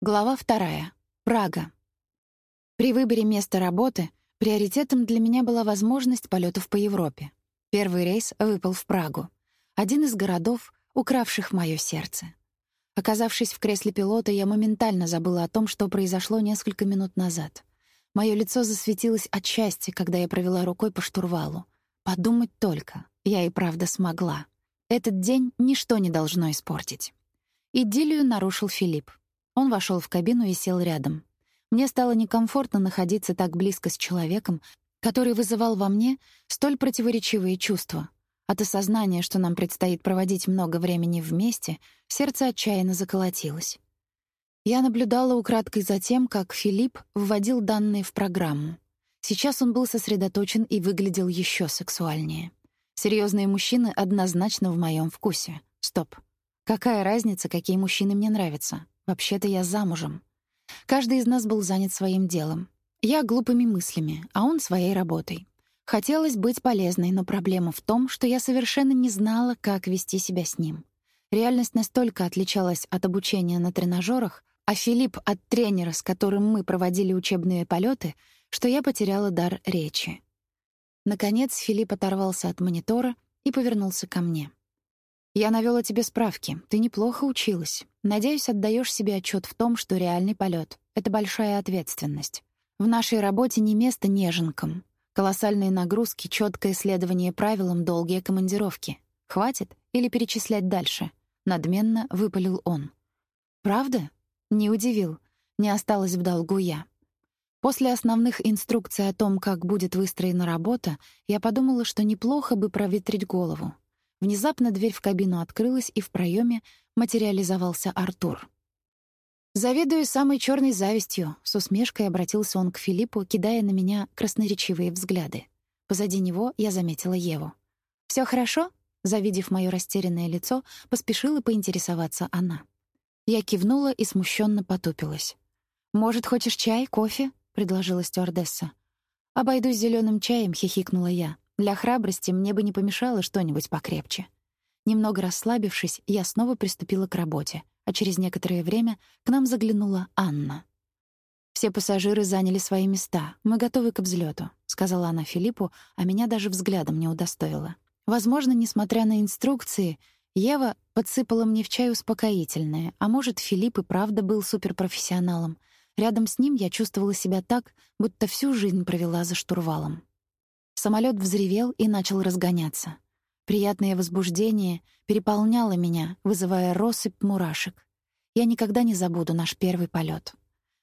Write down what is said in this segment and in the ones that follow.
Глава вторая. Прага. При выборе места работы приоритетом для меня была возможность полетов по Европе. Первый рейс выпал в Прагу, один из городов, укравших моё сердце. Оказавшись в кресле пилота, я моментально забыла о том, что произошло несколько минут назад. Моё лицо засветилось от счастья, когда я провела рукой по штурвалу. Подумать только, я и правда смогла. Этот день ничто не должно испортить. Идиллию нарушил Филипп. Он вошел в кабину и сел рядом. Мне стало некомфортно находиться так близко с человеком, который вызывал во мне столь противоречивые чувства. От осознания, что нам предстоит проводить много времени вместе, сердце отчаянно заколотилось. Я наблюдала украдкой за тем, как Филипп вводил данные в программу. Сейчас он был сосредоточен и выглядел еще сексуальнее. Серьезные мужчины однозначно в моем вкусе. Стоп. Какая разница, какие мужчины мне нравятся? Вообще-то я замужем. Каждый из нас был занят своим делом. Я глупыми мыслями, а он своей работой. Хотелось быть полезной, но проблема в том, что я совершенно не знала, как вести себя с ним. Реальность настолько отличалась от обучения на тренажерах, а Филипп от тренера, с которым мы проводили учебные полеты, что я потеряла дар речи. Наконец Филипп оторвался от монитора и повернулся ко мне. Я навёл тебе справки. Ты неплохо училась. Надеюсь, отдаёшь себе отчёт в том, что реальный полёт — это большая ответственность. В нашей работе не место неженкам. Колоссальные нагрузки, чёткое следование правилам, долгие командировки. Хватит или перечислять дальше? Надменно выпалил он. Правда? Не удивил. Не осталось в долгу я. После основных инструкций о том, как будет выстроена работа, я подумала, что неплохо бы проветрить голову. Внезапно дверь в кабину открылась, и в проеме материализовался Артур. «Завидую самой черной завистью», — с усмешкой обратился он к Филиппу, кидая на меня красноречивые взгляды. Позади него я заметила Еву. Все хорошо?» — завидев моё растерянное лицо, поспешила поинтересоваться она. Я кивнула и смущенно потупилась. «Может, хочешь чай, кофе?» — предложила стюардесса. «Обойдусь зеленым чаем», — хихикнула я. Для храбрости мне бы не помешало что-нибудь покрепче. Немного расслабившись, я снова приступила к работе, а через некоторое время к нам заглянула Анна. «Все пассажиры заняли свои места. Мы готовы к взлету, сказала она Филиппу, а меня даже взглядом не удостоила. Возможно, несмотря на инструкции, Ева подсыпала мне в чай успокоительное, а может, Филипп и правда был суперпрофессионалом. Рядом с ним я чувствовала себя так, будто всю жизнь провела за штурвалом. Самолет взревел и начал разгоняться. Приятное возбуждение переполняло меня, вызывая россыпь мурашек. Я никогда не забуду наш первый полет.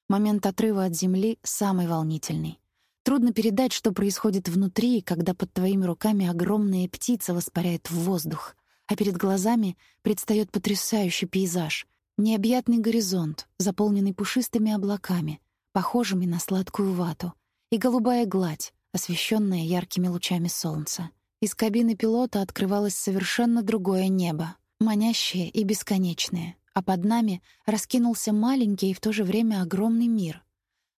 Момент отрыва от земли самый волнительный. Трудно передать, что происходит внутри, когда под твоими руками огромная птица воспаряет в воздух, а перед глазами предстаёт потрясающий пейзаж, необъятный горизонт, заполненный пушистыми облаками, похожими на сладкую вату, и голубая гладь, освещенная яркими лучами солнца. Из кабины пилота открывалось совершенно другое небо, манящее и бесконечное, а под нами раскинулся маленький и в то же время огромный мир.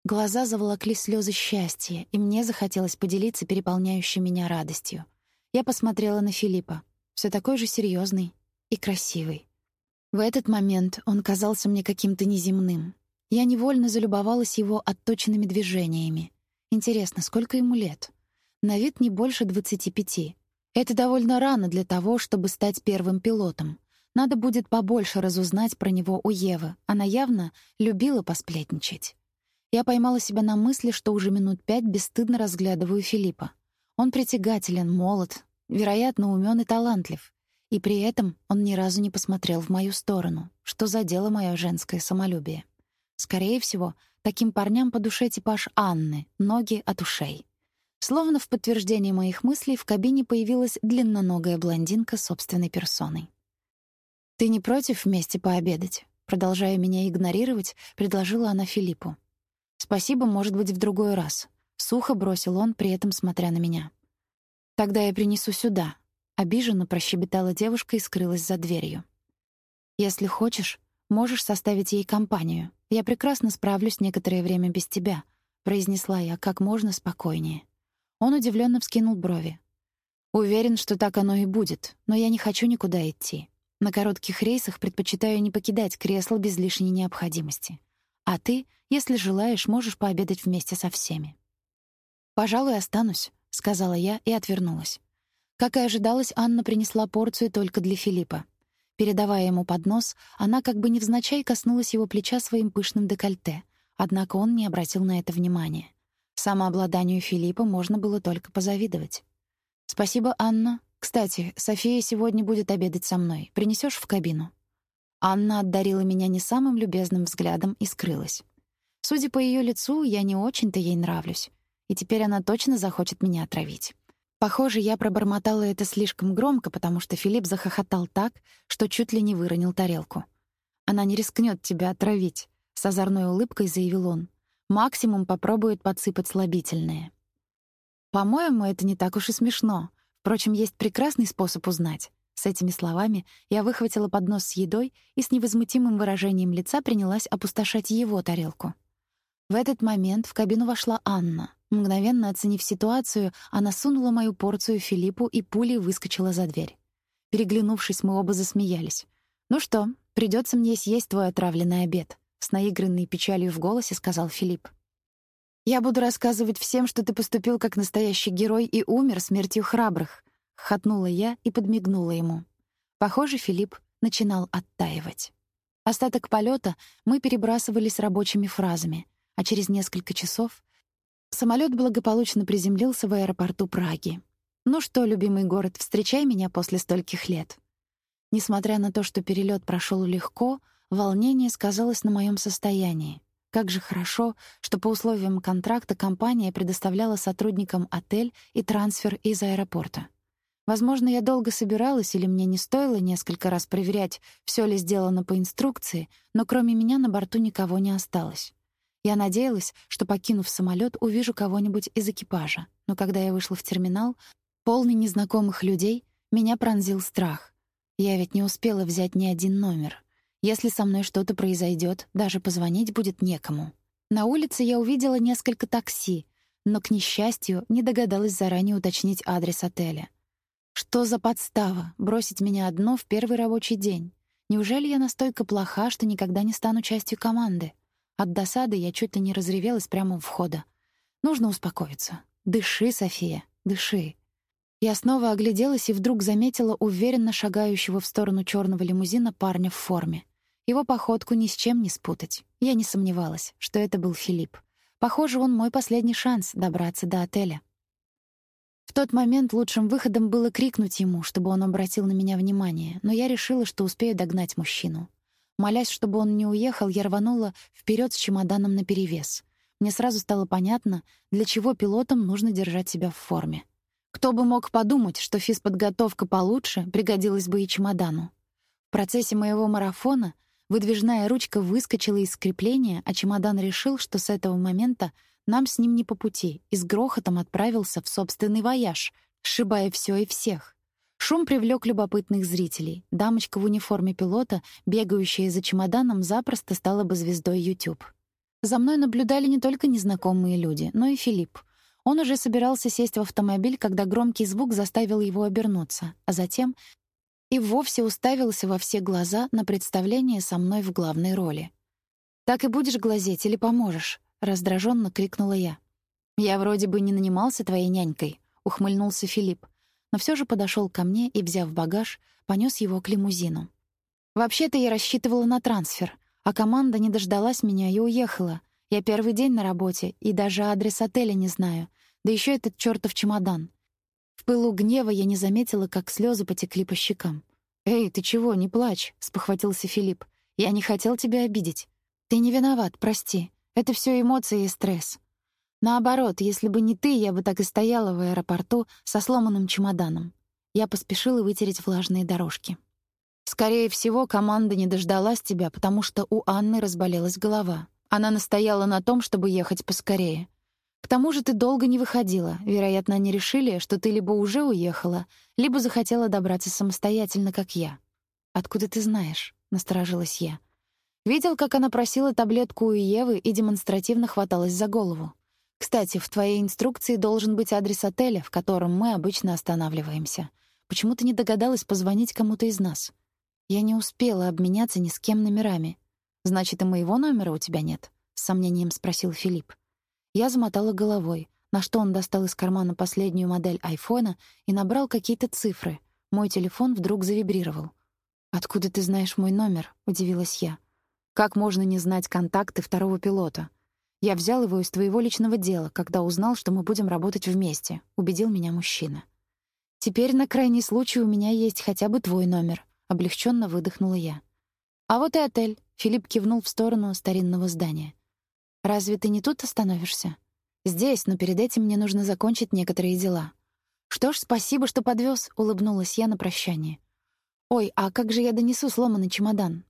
Глаза заволокли слезы счастья, и мне захотелось поделиться переполняющей меня радостью. Я посмотрела на Филиппа, все такой же серьезный и красивый. В этот момент он казался мне каким-то неземным. Я невольно залюбовалась его отточенными движениями, Интересно, сколько ему лет? На вид не больше 25. Это довольно рано для того, чтобы стать первым пилотом. Надо будет побольше разузнать про него у Евы. Она явно любила посплетничать. Я поймала себя на мысли, что уже минут пять бесстыдно разглядываю Филиппа. Он притягателен, молод, вероятно, умен и талантлив. И при этом он ни разу не посмотрел в мою сторону, что задело мое женское самолюбие. Скорее всего, Таким парням по душе типаж Анны, ноги от ушей. Словно в подтверждение моих мыслей в кабине появилась длинноногая блондинка собственной персоной. «Ты не против вместе пообедать?» Продолжая меня игнорировать, предложила она Филиппу. «Спасибо, может быть, в другой раз». Сухо бросил он, при этом смотря на меня. «Тогда я принесу сюда». Обиженно прощебетала девушка и скрылась за дверью. «Если хочешь, можешь составить ей компанию. «Я прекрасно справлюсь некоторое время без тебя», — произнесла я как можно спокойнее. Он удивленно вскинул брови. «Уверен, что так оно и будет, но я не хочу никуда идти. На коротких рейсах предпочитаю не покидать кресло без лишней необходимости. А ты, если желаешь, можешь пообедать вместе со всеми. «Пожалуй, останусь», — сказала я и отвернулась. Как и ожидалось, Анна принесла порцию только для Филиппа. Передавая ему поднос, она как бы невзначай коснулась его плеча своим пышным декольте, однако он не обратил на это внимания. Самообладанию Филиппа можно было только позавидовать. «Спасибо, Анна. Кстати, София сегодня будет обедать со мной. Принесешь в кабину?» Анна одарила меня не самым любезным взглядом и скрылась. Судя по ее лицу, я не очень-то ей нравлюсь, и теперь она точно захочет меня отравить. Похоже, я пробормотала это слишком громко, потому что Филипп захохотал так, что чуть ли не выронил тарелку. «Она не рискнет тебя отравить», — с озорной улыбкой заявил он. «Максимум попробует подсыпать слабительное». «По-моему, это не так уж и смешно. Впрочем, есть прекрасный способ узнать». С этими словами я выхватила поднос с едой и с невозмутимым выражением лица принялась опустошать его тарелку. В этот момент в кабину вошла Анна. Мгновенно оценив ситуацию, она сунула мою порцию Филиппу и пулей выскочила за дверь. Переглянувшись, мы оба засмеялись. «Ну что, придется мне съесть твой отравленный обед», — с наигранной печалью в голосе сказал Филипп. «Я буду рассказывать всем, что ты поступил как настоящий герой и умер смертью храбрых», Хотнула я и подмигнула ему. Похоже, Филипп начинал оттаивать. Остаток полета мы перебрасывались рабочими фразами, а через несколько часов самолет благополучно приземлился в аэропорту Праги. «Ну что, любимый город, встречай меня после стольких лет». Несмотря на то, что перелет прошел легко, волнение сказалось на моем состоянии. Как же хорошо, что по условиям контракта компания предоставляла сотрудникам отель и трансфер из аэропорта. Возможно, я долго собиралась или мне не стоило несколько раз проверять, все ли сделано по инструкции, но кроме меня на борту никого не осталось. Я надеялась, что, покинув самолет, увижу кого-нибудь из экипажа, но когда я вышла в терминал, полный незнакомых людей, меня пронзил страх. Я ведь не успела взять ни один номер. Если со мной что-то произойдет, даже позвонить будет некому. На улице я увидела несколько такси, но, к несчастью, не догадалась заранее уточнить адрес отеля. Что за подстава бросить меня одно в первый рабочий день? Неужели я настолько плоха, что никогда не стану частью команды? От досады я чуть ли не разревелась прямо у входа. Нужно успокоиться. Дыши, София, дыши. Я снова огляделась и вдруг заметила уверенно шагающего в сторону черного лимузина парня в форме. Его походку ни с чем не спутать. Я не сомневалась, что это был Филипп. Похоже, он мой последний шанс добраться до отеля. В тот момент лучшим выходом было крикнуть ему, чтобы он обратил на меня внимание, но я решила, что успею догнать мужчину. Молясь, чтобы он не уехал, я рванула вперед с чемоданом наперевес. Мне сразу стало понятно, для чего пилотам нужно держать себя в форме. Кто бы мог подумать, что физподготовка получше пригодилась бы и чемодану. В процессе моего марафона выдвижная ручка выскочила из крепления, а чемодан решил, что с этого момента нам с ним не по пути, и с грохотом отправился в собственный вояж, сшибая все и всех. Шум привлек любопытных зрителей. Дамочка в униформе пилота, бегающая за чемоданом, запросто стала бы звездой YouTube. За мной наблюдали не только незнакомые люди, но и Филипп. Он уже собирался сесть в автомобиль, когда громкий звук заставил его обернуться, а затем и вовсе уставился во все глаза на представление со мной в главной роли. «Так и будешь глазеть или поможешь?» раздраженно крикнула я. Я вроде бы не нанимался твоей нянькой, ухмыльнулся Филипп, но все же подошел ко мне и, взяв багаж, понес его к лимузину. Вообще-то я рассчитывала на трансфер, а команда не дождалась меня и уехала. Я первый день на работе и даже адрес отеля не знаю, да еще этот чертов чемодан. В пылу гнева я не заметила, как слезы потекли по щекам. «Эй, ты чего, не плачь», — спохватился Филипп. «Я не хотел тебя обидеть. Ты не виноват, прости. Это все эмоции и стресс. Наоборот, если бы не ты, я бы так и стояла в аэропорту со сломанным чемоданом. Я поспешила вытереть влажные дорожки. Скорее всего, команда не дождалась тебя, потому что у Анны разболелась голова. Она настояла на том, чтобы ехать поскорее. К тому же ты долго не выходила. Вероятно, они решили, что ты либо уже уехала, либо захотела добраться самостоятельно, как я. Откуда ты знаешь? насторожилась я. Видел, как она просила таблетку у Евы и демонстративно хваталась за голову. Кстати, в твоей инструкции должен быть адрес отеля, в котором мы обычно останавливаемся. Почему ты не догадалась позвонить кому-то из нас? Я не успела обменяться ни с кем номерами. Значит, и моего номера у тебя нет. с сомнением спросил Филипп. Я замотала головой, на что он достал из кармана последнюю модель айфона и набрал какие-то цифры. Мой телефон вдруг завибрировал. «Откуда ты знаешь мой номер?» — удивилась я. «Как можно не знать контакты второго пилота?» «Я взял его из твоего личного дела, когда узнал, что мы будем работать вместе», — убедил меня мужчина. «Теперь на крайний случай у меня есть хотя бы твой номер», — облегченно выдохнула я. «А вот и отель», — Филипп кивнул в сторону старинного здания. «Разве ты не тут остановишься?» «Здесь, но перед этим мне нужно закончить некоторые дела». «Что ж, спасибо, что подвез, улыбнулась я на прощание. «Ой, а как же я донесу сломанный чемодан?»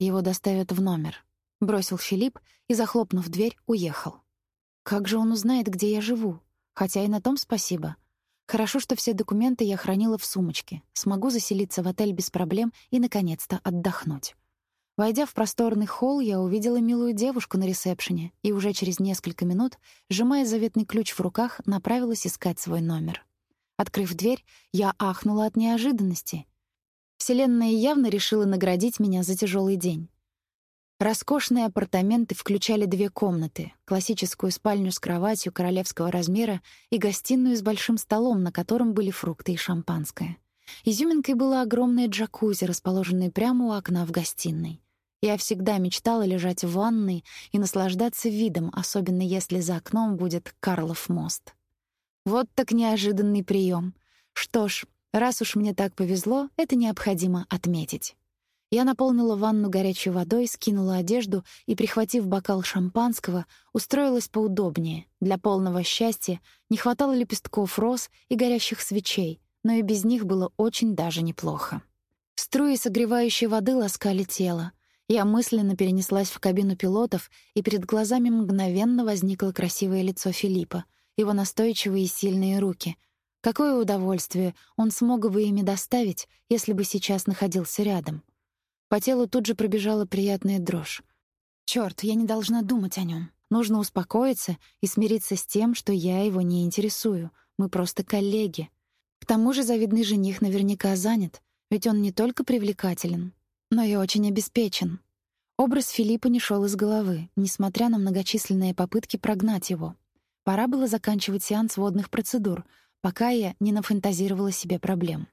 «Его доставят в номер», — бросил Филипп и, захлопнув дверь, уехал. «Как же он узнает, где я живу? Хотя и на том спасибо. Хорошо, что все документы я хранила в сумочке. Смогу заселиться в отель без проблем и, наконец-то, отдохнуть». Войдя в просторный холл, я увидела милую девушку на ресепшене и уже через несколько минут, сжимая заветный ключ в руках, направилась искать свой номер. Открыв дверь, я ахнула от неожиданности. Вселенная явно решила наградить меня за тяжелый день. Роскошные апартаменты включали две комнаты: классическую спальню с кроватью королевского размера и гостиную с большим столом, на котором были фрукты и шампанское. Изюминкой было огромное джакузи, расположенное прямо у окна в гостиной. Я всегда мечтала лежать в ванной и наслаждаться видом, особенно если за окном будет Карлов мост. Вот так неожиданный прием. Что ж, Раз уж мне так повезло, это необходимо отметить. Я наполнила ванну горячей водой, скинула одежду и, прихватив бокал шампанского, устроилась поудобнее. Для полного счастья не хватало лепестков роз и горящих свечей, но и без них было очень даже неплохо. Струи согревающей воды ласкали тело. Я мысленно перенеслась в кабину пилотов, и перед глазами мгновенно возникло красивое лицо Филиппа, его настойчивые и сильные руки — Какое удовольствие он смог бы ими доставить, если бы сейчас находился рядом. По телу тут же пробежала приятная дрожь. Чёрт, я не должна думать о нём. Нужно успокоиться и смириться с тем, что я его не интересую. Мы просто коллеги. К тому же завидный жених наверняка занят, ведь он не только привлекателен, но и очень обеспечен. Образ Филиппа не шел из головы, несмотря на многочисленные попытки прогнать его. Пора было заканчивать сеанс водных процедур — пока я не нафантазировала себе проблем.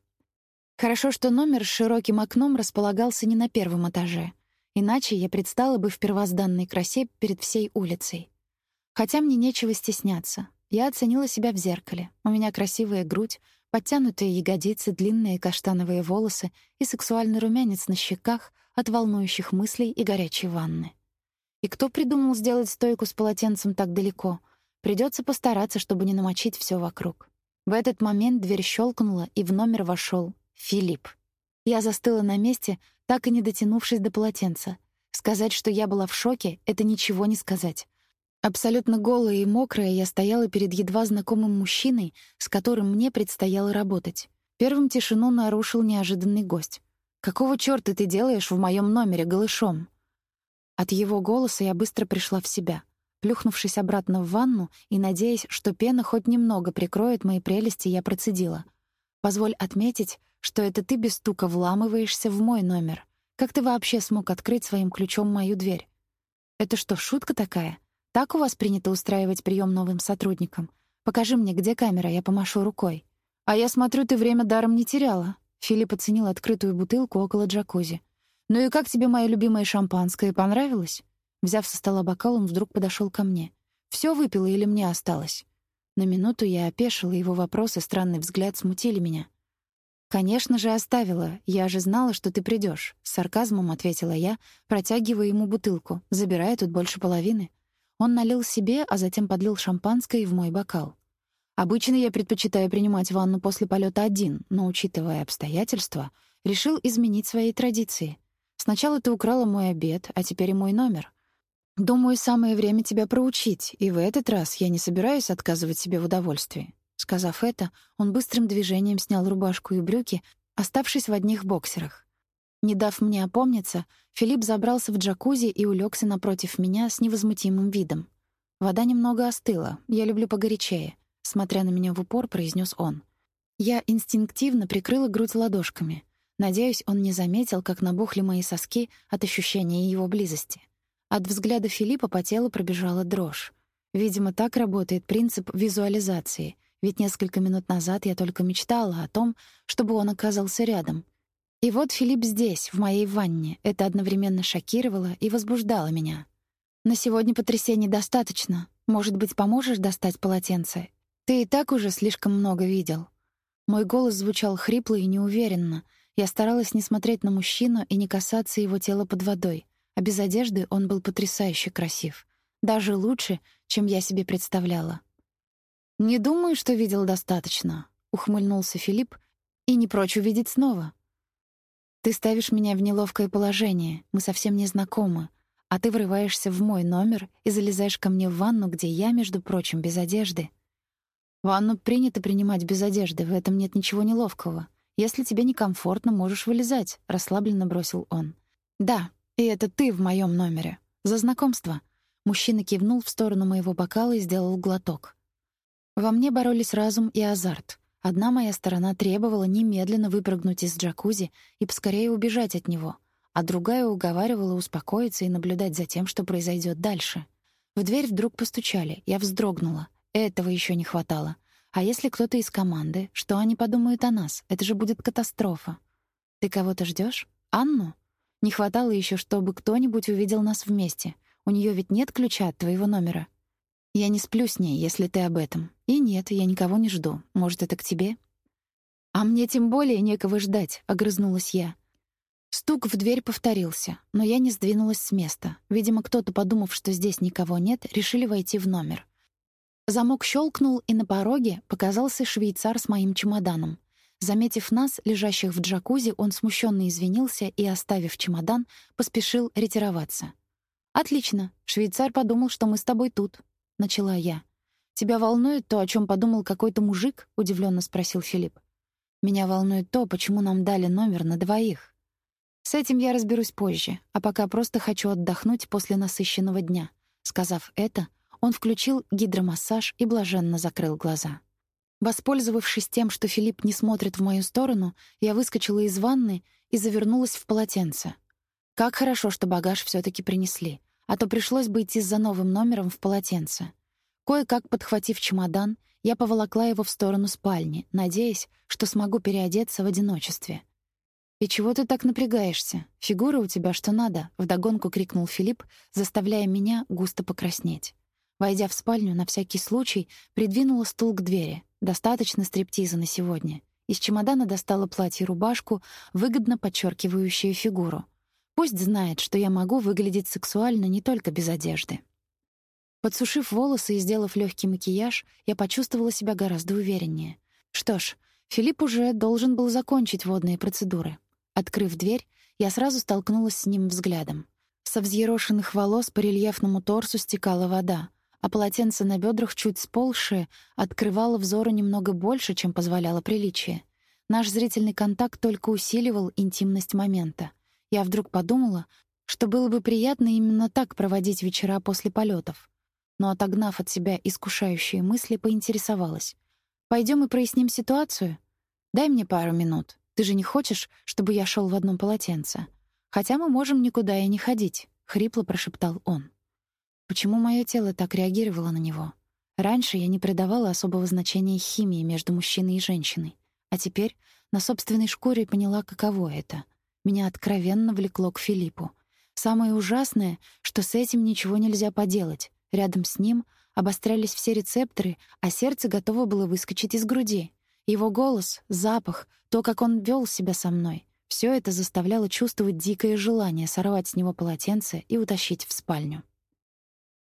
Хорошо, что номер с широким окном располагался не на первом этаже, иначе я предстала бы в первозданной красе перед всей улицей. Хотя мне нечего стесняться. Я оценила себя в зеркале. У меня красивая грудь, подтянутые ягодицы, длинные каштановые волосы и сексуальный румянец на щеках от волнующих мыслей и горячей ванны. И кто придумал сделать стойку с полотенцем так далеко? Придется постараться, чтобы не намочить все вокруг. В этот момент дверь щелкнула, и в номер вошел Филипп. Я застыла на месте, так и не дотянувшись до полотенца. Сказать, что я была в шоке, это ничего не сказать. Абсолютно голая и мокрая я стояла перед едва знакомым мужчиной, с которым мне предстояло работать. Первым тишину нарушил неожиданный гость. «Какого чёрта ты делаешь в моем номере голышом?» От его голоса я быстро пришла в себя. Плюхнувшись обратно в ванну и надеясь, что пена хоть немного прикроет мои прелести, я процедила. «Позволь отметить, что это ты без стука вламываешься в мой номер. Как ты вообще смог открыть своим ключом мою дверь?» «Это что, шутка такая? Так у вас принято устраивать прием новым сотрудникам? Покажи мне, где камера, я помашу рукой». «А я смотрю, ты время даром не теряла». Филипп оценил открытую бутылку около джакузи. «Ну и как тебе мое любимое шампанское, понравилось?» Взяв со стола бокал, он вдруг подошел ко мне. Все выпила или мне осталось?» На минуту я опешила, его вопрос и странный взгляд смутили меня. «Конечно же, оставила. Я же знала, что ты придешь. с сарказмом ответила я, протягивая ему бутылку, забирая тут больше половины. Он налил себе, а затем подлил шампанское в мой бокал. Обычно я предпочитаю принимать ванну после полета один, но, учитывая обстоятельства, решил изменить свои традиции. Сначала ты украла мой обед, а теперь и мой номер. Думаю, самое время тебя проучить, и в этот раз я не собираюсь отказывать себе в удовольствии. Сказав это, он быстрым движением снял рубашку и брюки, оставшись в одних боксерах. Не дав мне опомниться, Филипп забрался в джакузи и улегся напротив меня с невозмутимым видом. Вода немного остыла. Я люблю погорячее, смотря на меня в упор, произнес он. Я инстинктивно прикрыла грудь ладошками. Надеюсь, он не заметил, как набухли мои соски от ощущения его близости. От взгляда Филиппа по телу пробежала дрожь. Видимо, так работает принцип визуализации, ведь несколько минут назад я только мечтала о том, чтобы он оказался рядом. И вот Филипп здесь, в моей ванне. Это одновременно шокировало и возбуждало меня. На сегодня потрясений достаточно. Может быть, поможешь достать полотенце? Ты и так уже слишком много видел. Мой голос звучал хрипло и неуверенно. Я старалась не смотреть на мужчину и не касаться его тела под водой. А без одежды он был потрясающе красив. Даже лучше, чем я себе представляла. «Не думаю, что видел достаточно», — ухмыльнулся Филипп, «и не прочь увидеть снова». «Ты ставишь меня в неловкое положение, мы совсем не знакомы, а ты врываешься в мой номер и залезаешь ко мне в ванну, где я, между прочим, без одежды». «Ванну принято принимать без одежды, в этом нет ничего неловкого. Если тебе некомфортно, можешь вылезать», — расслабленно бросил он. «Да, и это ты в моем номере. За знакомство». Мужчина кивнул в сторону моего бокала и сделал глоток. Во мне боролись разум и азарт. Одна моя сторона требовала немедленно выпрыгнуть из джакузи и поскорее убежать от него, а другая уговаривала успокоиться и наблюдать за тем, что произойдет дальше. В дверь вдруг постучали. Я вздрогнула. Этого еще не хватало. А если кто-то из команды, что они подумают о нас? Это же будет катастрофа. Ты кого-то ждешь? Анну? Не хватало еще, чтобы кто-нибудь увидел нас вместе — у нее ведь нет ключа от твоего номера. Я не сплю с ней, если ты об этом. И нет, я никого не жду. Может, это к тебе? А мне тем более некого ждать, огрызнулась я. Стук в дверь повторился, но я не сдвинулась с места. Видимо, кто-то, подумав, что здесь никого нет, решили войти в номер. Замок щелкнул, и на пороге показался швейцар с моим чемоданом. Заметив нас, лежащих в джакузи, он смущенно извинился и, оставив чемодан, поспешил ретироваться. Отлично. Швейцар подумал, что мы с тобой тут, начала я. Тебя волнует то, о чем подумал какой-то мужик? удивленно спросил Филипп. Меня волнует то, почему нам дали номер на двоих. С этим я разберусь позже, а пока просто хочу отдохнуть после насыщенного дня. Сказав это, он включил гидромассаж и блаженно закрыл глаза. Воспользовавшись тем, что Филипп не смотрит в мою сторону, я выскочила из ванны и завернулась в полотенце. Как хорошо, что багаж все таки принесли, а то пришлось бы идти за новым номером в полотенце. Кое-как подхватив чемодан, я поволокла его в сторону спальни, надеясь, что смогу переодеться в одиночестве. «И чего ты так напрягаешься? Фигура у тебя что надо», — вдогонку крикнул Филипп, заставляя меня густо покраснеть. Войдя в спальню, на всякий случай придвинула стул к двери. Достаточно стриптиза на сегодня. Из чемодана достала платье и рубашку, выгодно подчеркивающие фигуру. Пусть знает, что я могу выглядеть сексуально не только без одежды. Подсушив волосы и сделав легкий макияж, я почувствовала себя гораздо увереннее. Что ж, Филипп уже должен был закончить водные процедуры. Открыв дверь, я сразу столкнулась с ним взглядом. Со взъерошенных волос по рельефному торсу стекала вода, а полотенце на бедрах чуть сползшее открывало взору немного больше, чем позволяло приличие. Наш зрительный контакт только усиливал интимность момента. Я вдруг подумала, что было бы приятно именно так проводить вечера после полетов. Но отогнав от себя искушающие мысли, поинтересовалась: "Пойдем и проясним ситуацию? Дай мне пару минут. Ты же не хочешь, чтобы я шел в одном полотенце? Хотя мы можем никуда и не ходить", хрипло прошептал он. Почему мое тело так реагировало на него? Раньше я не придавала особого значения химии между мужчиной и женщиной, а теперь на собственной шкуре поняла, каково это меня откровенно влекло к Филиппу. Самое ужасное, что с этим ничего нельзя поделать. Рядом с ним обострялись все рецепторы, а сердце готово было выскочить из груди. Его голос, запах, то, как он вел себя со мной — все это заставляло чувствовать дикое желание сорвать с него полотенце и утащить в спальню.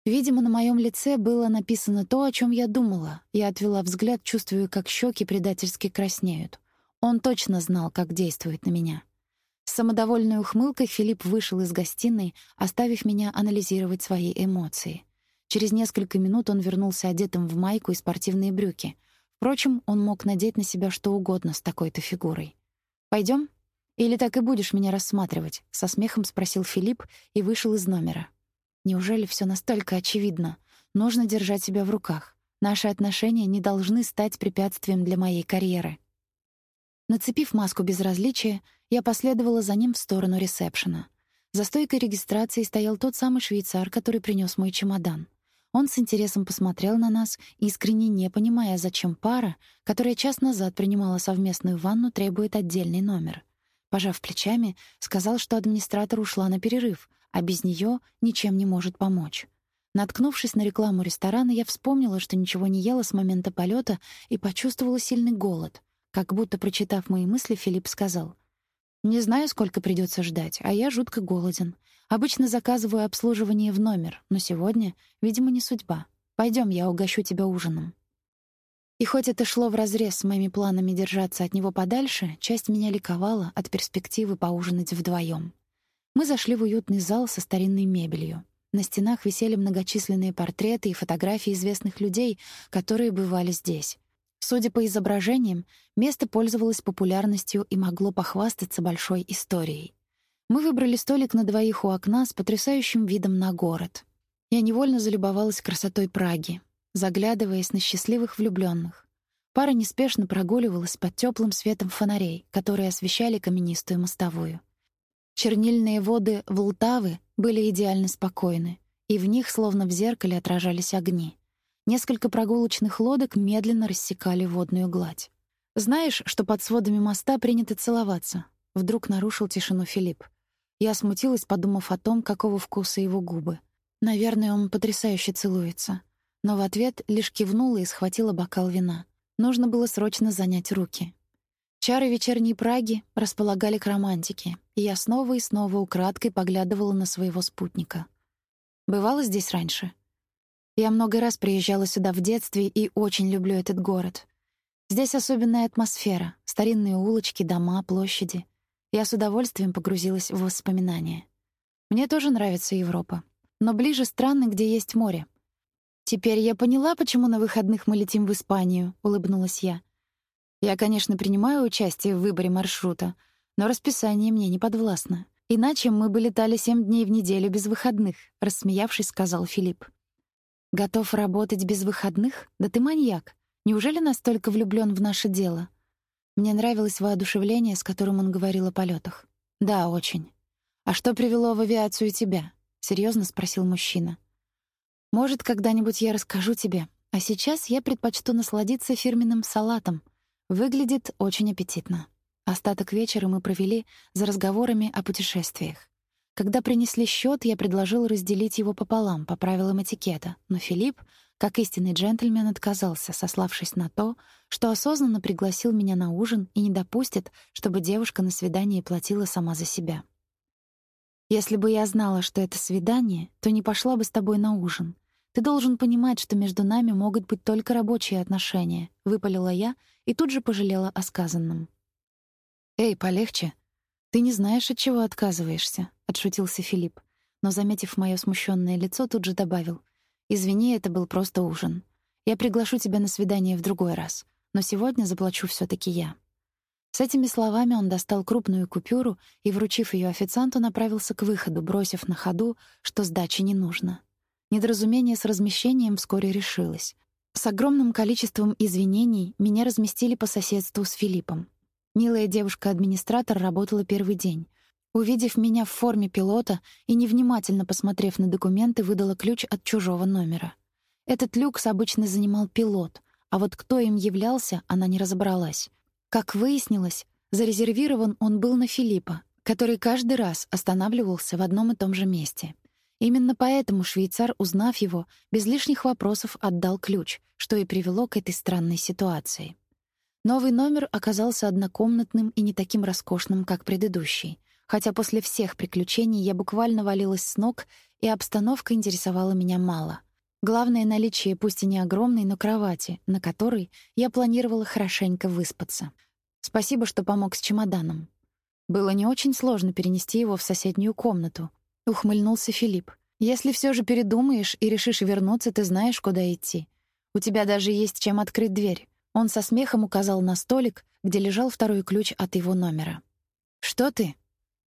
Видимо, на моем лице было написано то, о чем я думала. Я отвела взгляд, чувствуя, как щеки предательски краснеют. Он точно знал, как действует на меня. С самодовольной ухмылкой Филипп вышел из гостиной, оставив меня анализировать свои эмоции. Через несколько минут он вернулся одетым в майку и спортивные брюки. Впрочем, он мог надеть на себя что угодно с такой-то фигурой. Пойдем? Или так и будешь меня рассматривать?» — со смехом спросил Филипп и вышел из номера. «Неужели все настолько очевидно? Нужно держать себя в руках. Наши отношения не должны стать препятствием для моей карьеры». Нацепив маску безразличия, я последовала за ним в сторону ресепшена. За стойкой регистрации стоял тот самый швейцар, который принес мой чемодан. Он с интересом посмотрел на нас, искренне не понимая, зачем пара, которая час назад принимала совместную ванну, требует отдельный номер. Пожав плечами, сказал, что администратор ушла на перерыв, а без нее ничем не может помочь. Наткнувшись на рекламу ресторана, я вспомнила, что ничего не ела с момента полета и почувствовала сильный голод. Как будто прочитав мои мысли, Филипп сказал: "Не знаю, сколько придется ждать, а я жутко голоден. Обычно заказываю обслуживание в номер, но сегодня, видимо, не судьба. Пойдем, я угощу тебя ужином». И хоть это шло вразрез с моими планами держаться от него подальше, часть меня ликовала от перспективы поужинать вдвоем. Мы зашли в уютный зал со старинной мебелью. На стенах висели многочисленные портреты и фотографии известных людей, которые бывали здесь. Судя по изображениям, место пользовалось популярностью и могло похвастаться большой историей. Мы выбрали столик на двоих у окна с потрясающим видом на город. Я невольно залюбовалась красотой Праги, заглядываясь на счастливых влюбленных. Пара неспешно прогуливалась под теплым светом фонарей, которые освещали каменистую мостовую. Чернильные воды Волтавы были идеально спокойны, и в них, словно в зеркале, отражались огни. Несколько прогулочных лодок медленно рассекали водную гладь. «Знаешь, что под сводами моста принято целоваться?» Вдруг нарушил тишину Филипп. Я смутилась, подумав о том, какого вкуса его губы. Наверное, он потрясающе целуется. Но в ответ лишь кивнула и схватила бокал вина. Нужно было срочно занять руки. Чары вечерней Праги располагали к романтике, и я снова и снова украдкой поглядывала на своего спутника. Бывало здесь раньше? Я много раз приезжала сюда в детстве и очень люблю этот город. Здесь особенная атмосфера, старинные улочки, дома, площади — я с удовольствием погрузилась в воспоминания. Мне тоже нравится Европа, но ближе страны, где есть море. Теперь я поняла, почему на выходных мы летим в Испанию, улыбнулась я. Я, конечно, принимаю участие в выборе маршрута, но расписание мне не подвластно. Иначе мы бы летали семь дней в неделю без выходных, рассмеявшись, сказал Филипп. Готов работать без выходных? Да ты маньяк. Неужели настолько влюблён в наше дело? Мне нравилось воодушевление, с которым он говорил о полетах. «Да, очень. А что привело в авиацию тебя?» — серьезно спросил мужчина. «Может, когда-нибудь я расскажу тебе, а сейчас я предпочту насладиться фирменным салатом. Выглядит очень аппетитно». Остаток вечера мы провели за разговорами о путешествиях. Когда принесли счет, я предложил разделить его пополам по правилам этикета, но Филипп как истинный джентльмен отказался, сославшись на то, что осознанно пригласил меня на ужин и не допустит, чтобы девушка на свидании платила сама за себя. Если бы я знала, что это свидание, то не пошла бы с тобой на ужин. Ты должен понимать, что между нами могут быть только рабочие отношения, выпалила я и тут же пожалела о сказанном. Эй, полегче. Ты не знаешь, от чего отказываешься, отшутился Филипп, но заметив моё смущенное лицо, тут же добавил: Извини, это был просто ужин. Я приглашу тебя на свидание в другой раз, но сегодня заплачу все таки я». С этими словами он достал крупную купюру и, вручив ее официанту, направился к выходу, бросив на ходу, что сдачи не нужно. Недоразумение с размещением вскоре решилось. С огромным количеством извинений меня разместили по соседству с Филиппом. Милая девушка-администратор работала первый день. Увидев меня в форме пилота и невнимательно посмотрев на документы, выдала ключ от чужого номера. Этот люкс обычно занимал пилот, а вот кто им являлся, она не разобралась. Как выяснилось, зарезервирован он был на Филиппа, который каждый раз останавливался в одном и том же месте. Именно поэтому швейцар, узнав его, без лишних вопросов отдал ключ, что и привело к этой странной ситуации. Новый номер оказался однокомнатным и не таким роскошным, как предыдущий — хотя после всех приключений я буквально валилась с ног, и обстановка интересовала меня мало. Главное — наличие пусть и не огромной, но кровати, на которой я планировала хорошенько выспаться. Спасибо, что помог с чемоданом. Было не очень сложно перенести его в соседнюю комнату. Ухмыльнулся Филипп. Если все же передумаешь и решишь вернуться, ты знаешь, куда идти. У тебя даже есть чем открыть дверь. Он со смехом указал на столик, где лежал второй ключ от его номера. «Что ты?»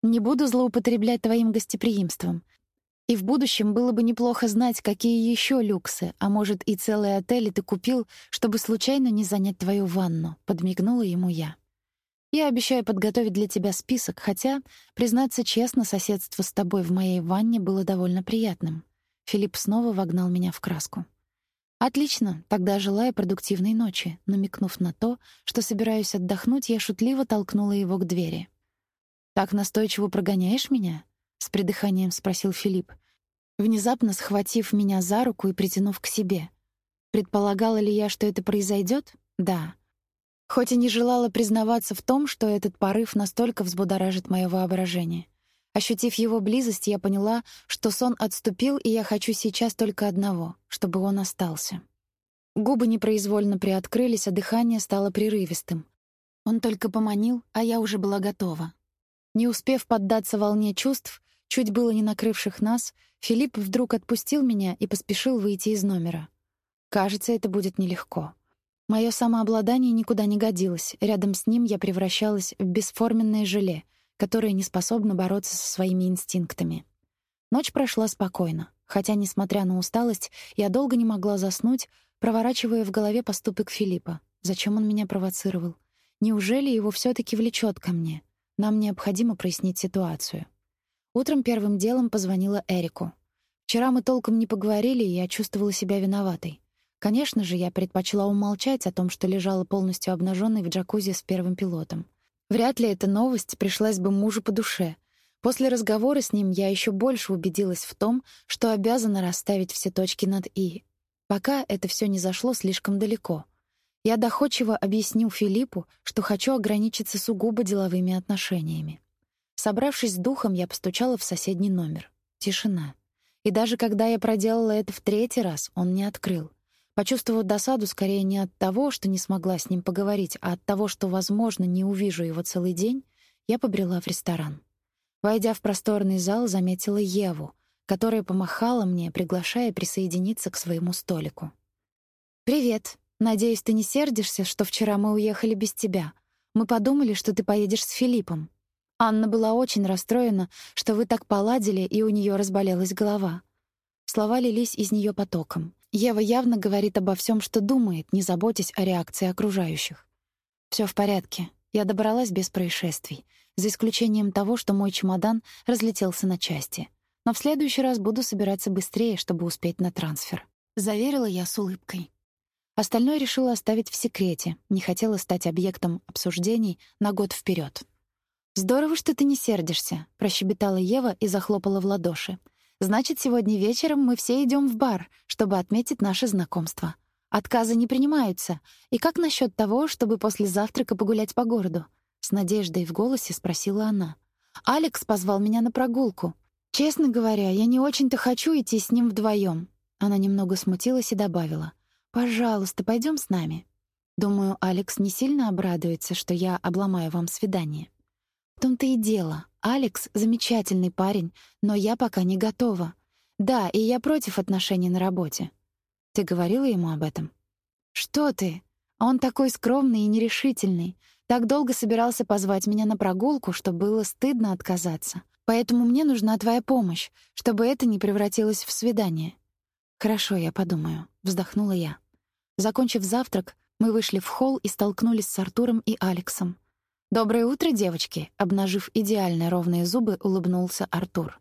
Не буду злоупотреблять твоим гостеприимством. И в будущем было бы неплохо знать, какие еще люксы, а может, и целые отели ты купил, чтобы случайно не занять твою ванну, подмигнула ему я. Я обещаю подготовить для тебя список, хотя, признаться честно, соседство с тобой в моей ванне было довольно приятным. Филипп снова вогнал меня в краску. Отлично, тогда желаю продуктивной ночи, намекнув на то, что собираюсь отдохнуть, я шутливо толкнула его к двери. Так настойчиво прогоняешь меня? с придыханием спросил Филипп, внезапно схватив меня за руку и притянув к себе. Предполагала ли я, что это произойдет? Да. Хоть и не желала признаваться в том, что этот порыв настолько взбудоражит мое воображение. Ощутив его близость, я поняла, что сон отступил, и я хочу сейчас только одного — чтобы он остался. Губы непроизвольно приоткрылись, а дыхание стало прерывистым. Он только поманил, а я уже была готова. Не успев поддаться волне чувств, чуть было не накрывших нас, Филипп вдруг отпустил меня и поспешил выйти из номера. Кажется, это будет нелегко. Мое самообладание никуда не годилось. Рядом с ним я превращалась в бесформенное желе, которое не способно бороться со своими инстинктами. Ночь прошла спокойно, хотя, несмотря на усталость, я долго не могла заснуть, проворачивая в голове поступок Филиппа. Зачем он меня провоцировал? Неужели его все таки влечет ко мне? Нам необходимо прояснить ситуацию. Утром первым делом позвонила Эрику. Вчера мы толком не поговорили, и я чувствовала себя виноватой. Конечно же, я предпочла умолчать о том, что лежала полностью обнаженной в джакузи с первым пилотом. Вряд ли эта новость пришлась бы мужу по душе. После разговора с ним я еще больше убедилась в том, что обязана расставить все точки над «и». Пока это все не зашло слишком далеко. Я доходчиво объяснил Филиппу, что хочу ограничиться сугубо деловыми отношениями. Собравшись с духом, я постучала в соседний номер. Тишина. И даже когда я проделала это в третий раз, он не открыл. Почувствовав досаду скорее не от того, что не смогла с ним поговорить, а от того, что, возможно, не увижу его целый день, я побрела в ресторан. Войдя в просторный зал, заметила Еву, которая помахала мне, приглашая присоединиться к своему столику. «Привет. Надеюсь, ты не сердишься, что вчера мы уехали без тебя. Мы подумали, что ты поедешь с Филиппом». Анна была очень расстроена, что вы так поладили, и у нее разболелась голова. Слова лились из нее потоком. Ева явно говорит обо всем, что думает, не заботясь о реакции окружающих. Все в порядке. Я добралась без происшествий, за исключением того, что мой чемодан разлетелся на части. Но в следующий раз буду собираться быстрее, чтобы успеть на трансфер. Заверила я с улыбкой. Остальное решила оставить в секрете, не хотела стать объектом обсуждений на год вперед. «Здорово, что ты не сердишься», — прощебетала Ева и захлопала в ладоши. Значит, сегодня вечером мы все идем в бар, чтобы отметить наше знакомство. Отказы не принимаются. И как насчет того, чтобы после завтрака погулять по городу? С надеждой в голосе спросила она. Алекс позвал меня на прогулку. Честно говоря, я не очень-то хочу идти с ним вдвоем. Она немного смутилась и добавила: "Пожалуйста, пойдем с нами". Думаю, Алекс не сильно обрадуется, что я обломаю вам свидание. В том-то и дело. Алекс — замечательный парень, но я пока не готова. Да, и я против отношений на работе. Ты говорила ему об этом? Что ты? Он такой скромный и нерешительный. Так долго собирался позвать меня на прогулку, что было стыдно отказаться. Поэтому мне нужна твоя помощь, чтобы это не превратилось в свидание. Хорошо, я подумаю, вздохнула я. Закончив завтрак, мы вышли в холл и столкнулись с Артуром и Алексом. «Доброе утро, девочки!» — обнажив идеально ровные зубы, улыбнулся Артур.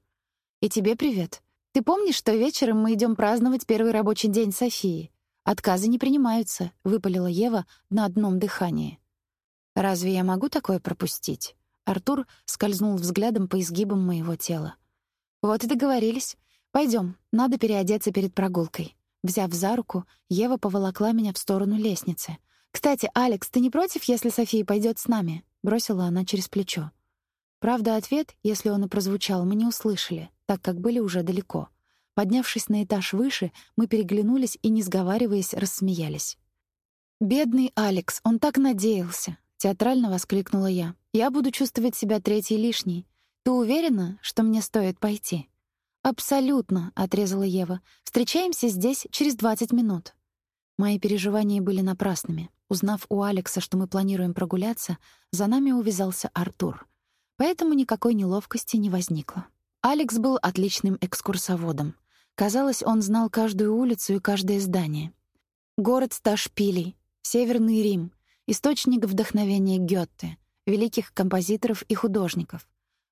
«И тебе привет. Ты помнишь, что вечером мы идем праздновать первый рабочий день Софии? Отказы не принимаются», — выпалила Ева на одном дыхании. «Разве я могу такое пропустить?» Артур скользнул взглядом по изгибам моего тела. «Вот и договорились. Пойдем, надо переодеться перед прогулкой». Взяв за руку, Ева поволокла меня в сторону лестницы. «Кстати, Алекс, ты не против, если София пойдет с нами?» Бросила она через плечо. Правда, ответ, если он и прозвучал, мы не услышали, так как были уже далеко. Поднявшись на этаж выше, мы переглянулись и, не сговариваясь, рассмеялись. «Бедный Алекс, он так надеялся!» — театрально воскликнула я. «Я буду чувствовать себя третьей лишней. Ты уверена, что мне стоит пойти?» «Абсолютно», — отрезала Ева. «Встречаемся здесь через 20 минут». Мои переживания были напрасными. Узнав у Алекса, что мы планируем прогуляться, за нами увязался Артур. Поэтому никакой неловкости не возникло. Алекс был отличным экскурсоводом. Казалось, он знал каждую улицу и каждое здание. Город Сташпилей, Северный Рим, источник вдохновения Гёте, великих композиторов и художников.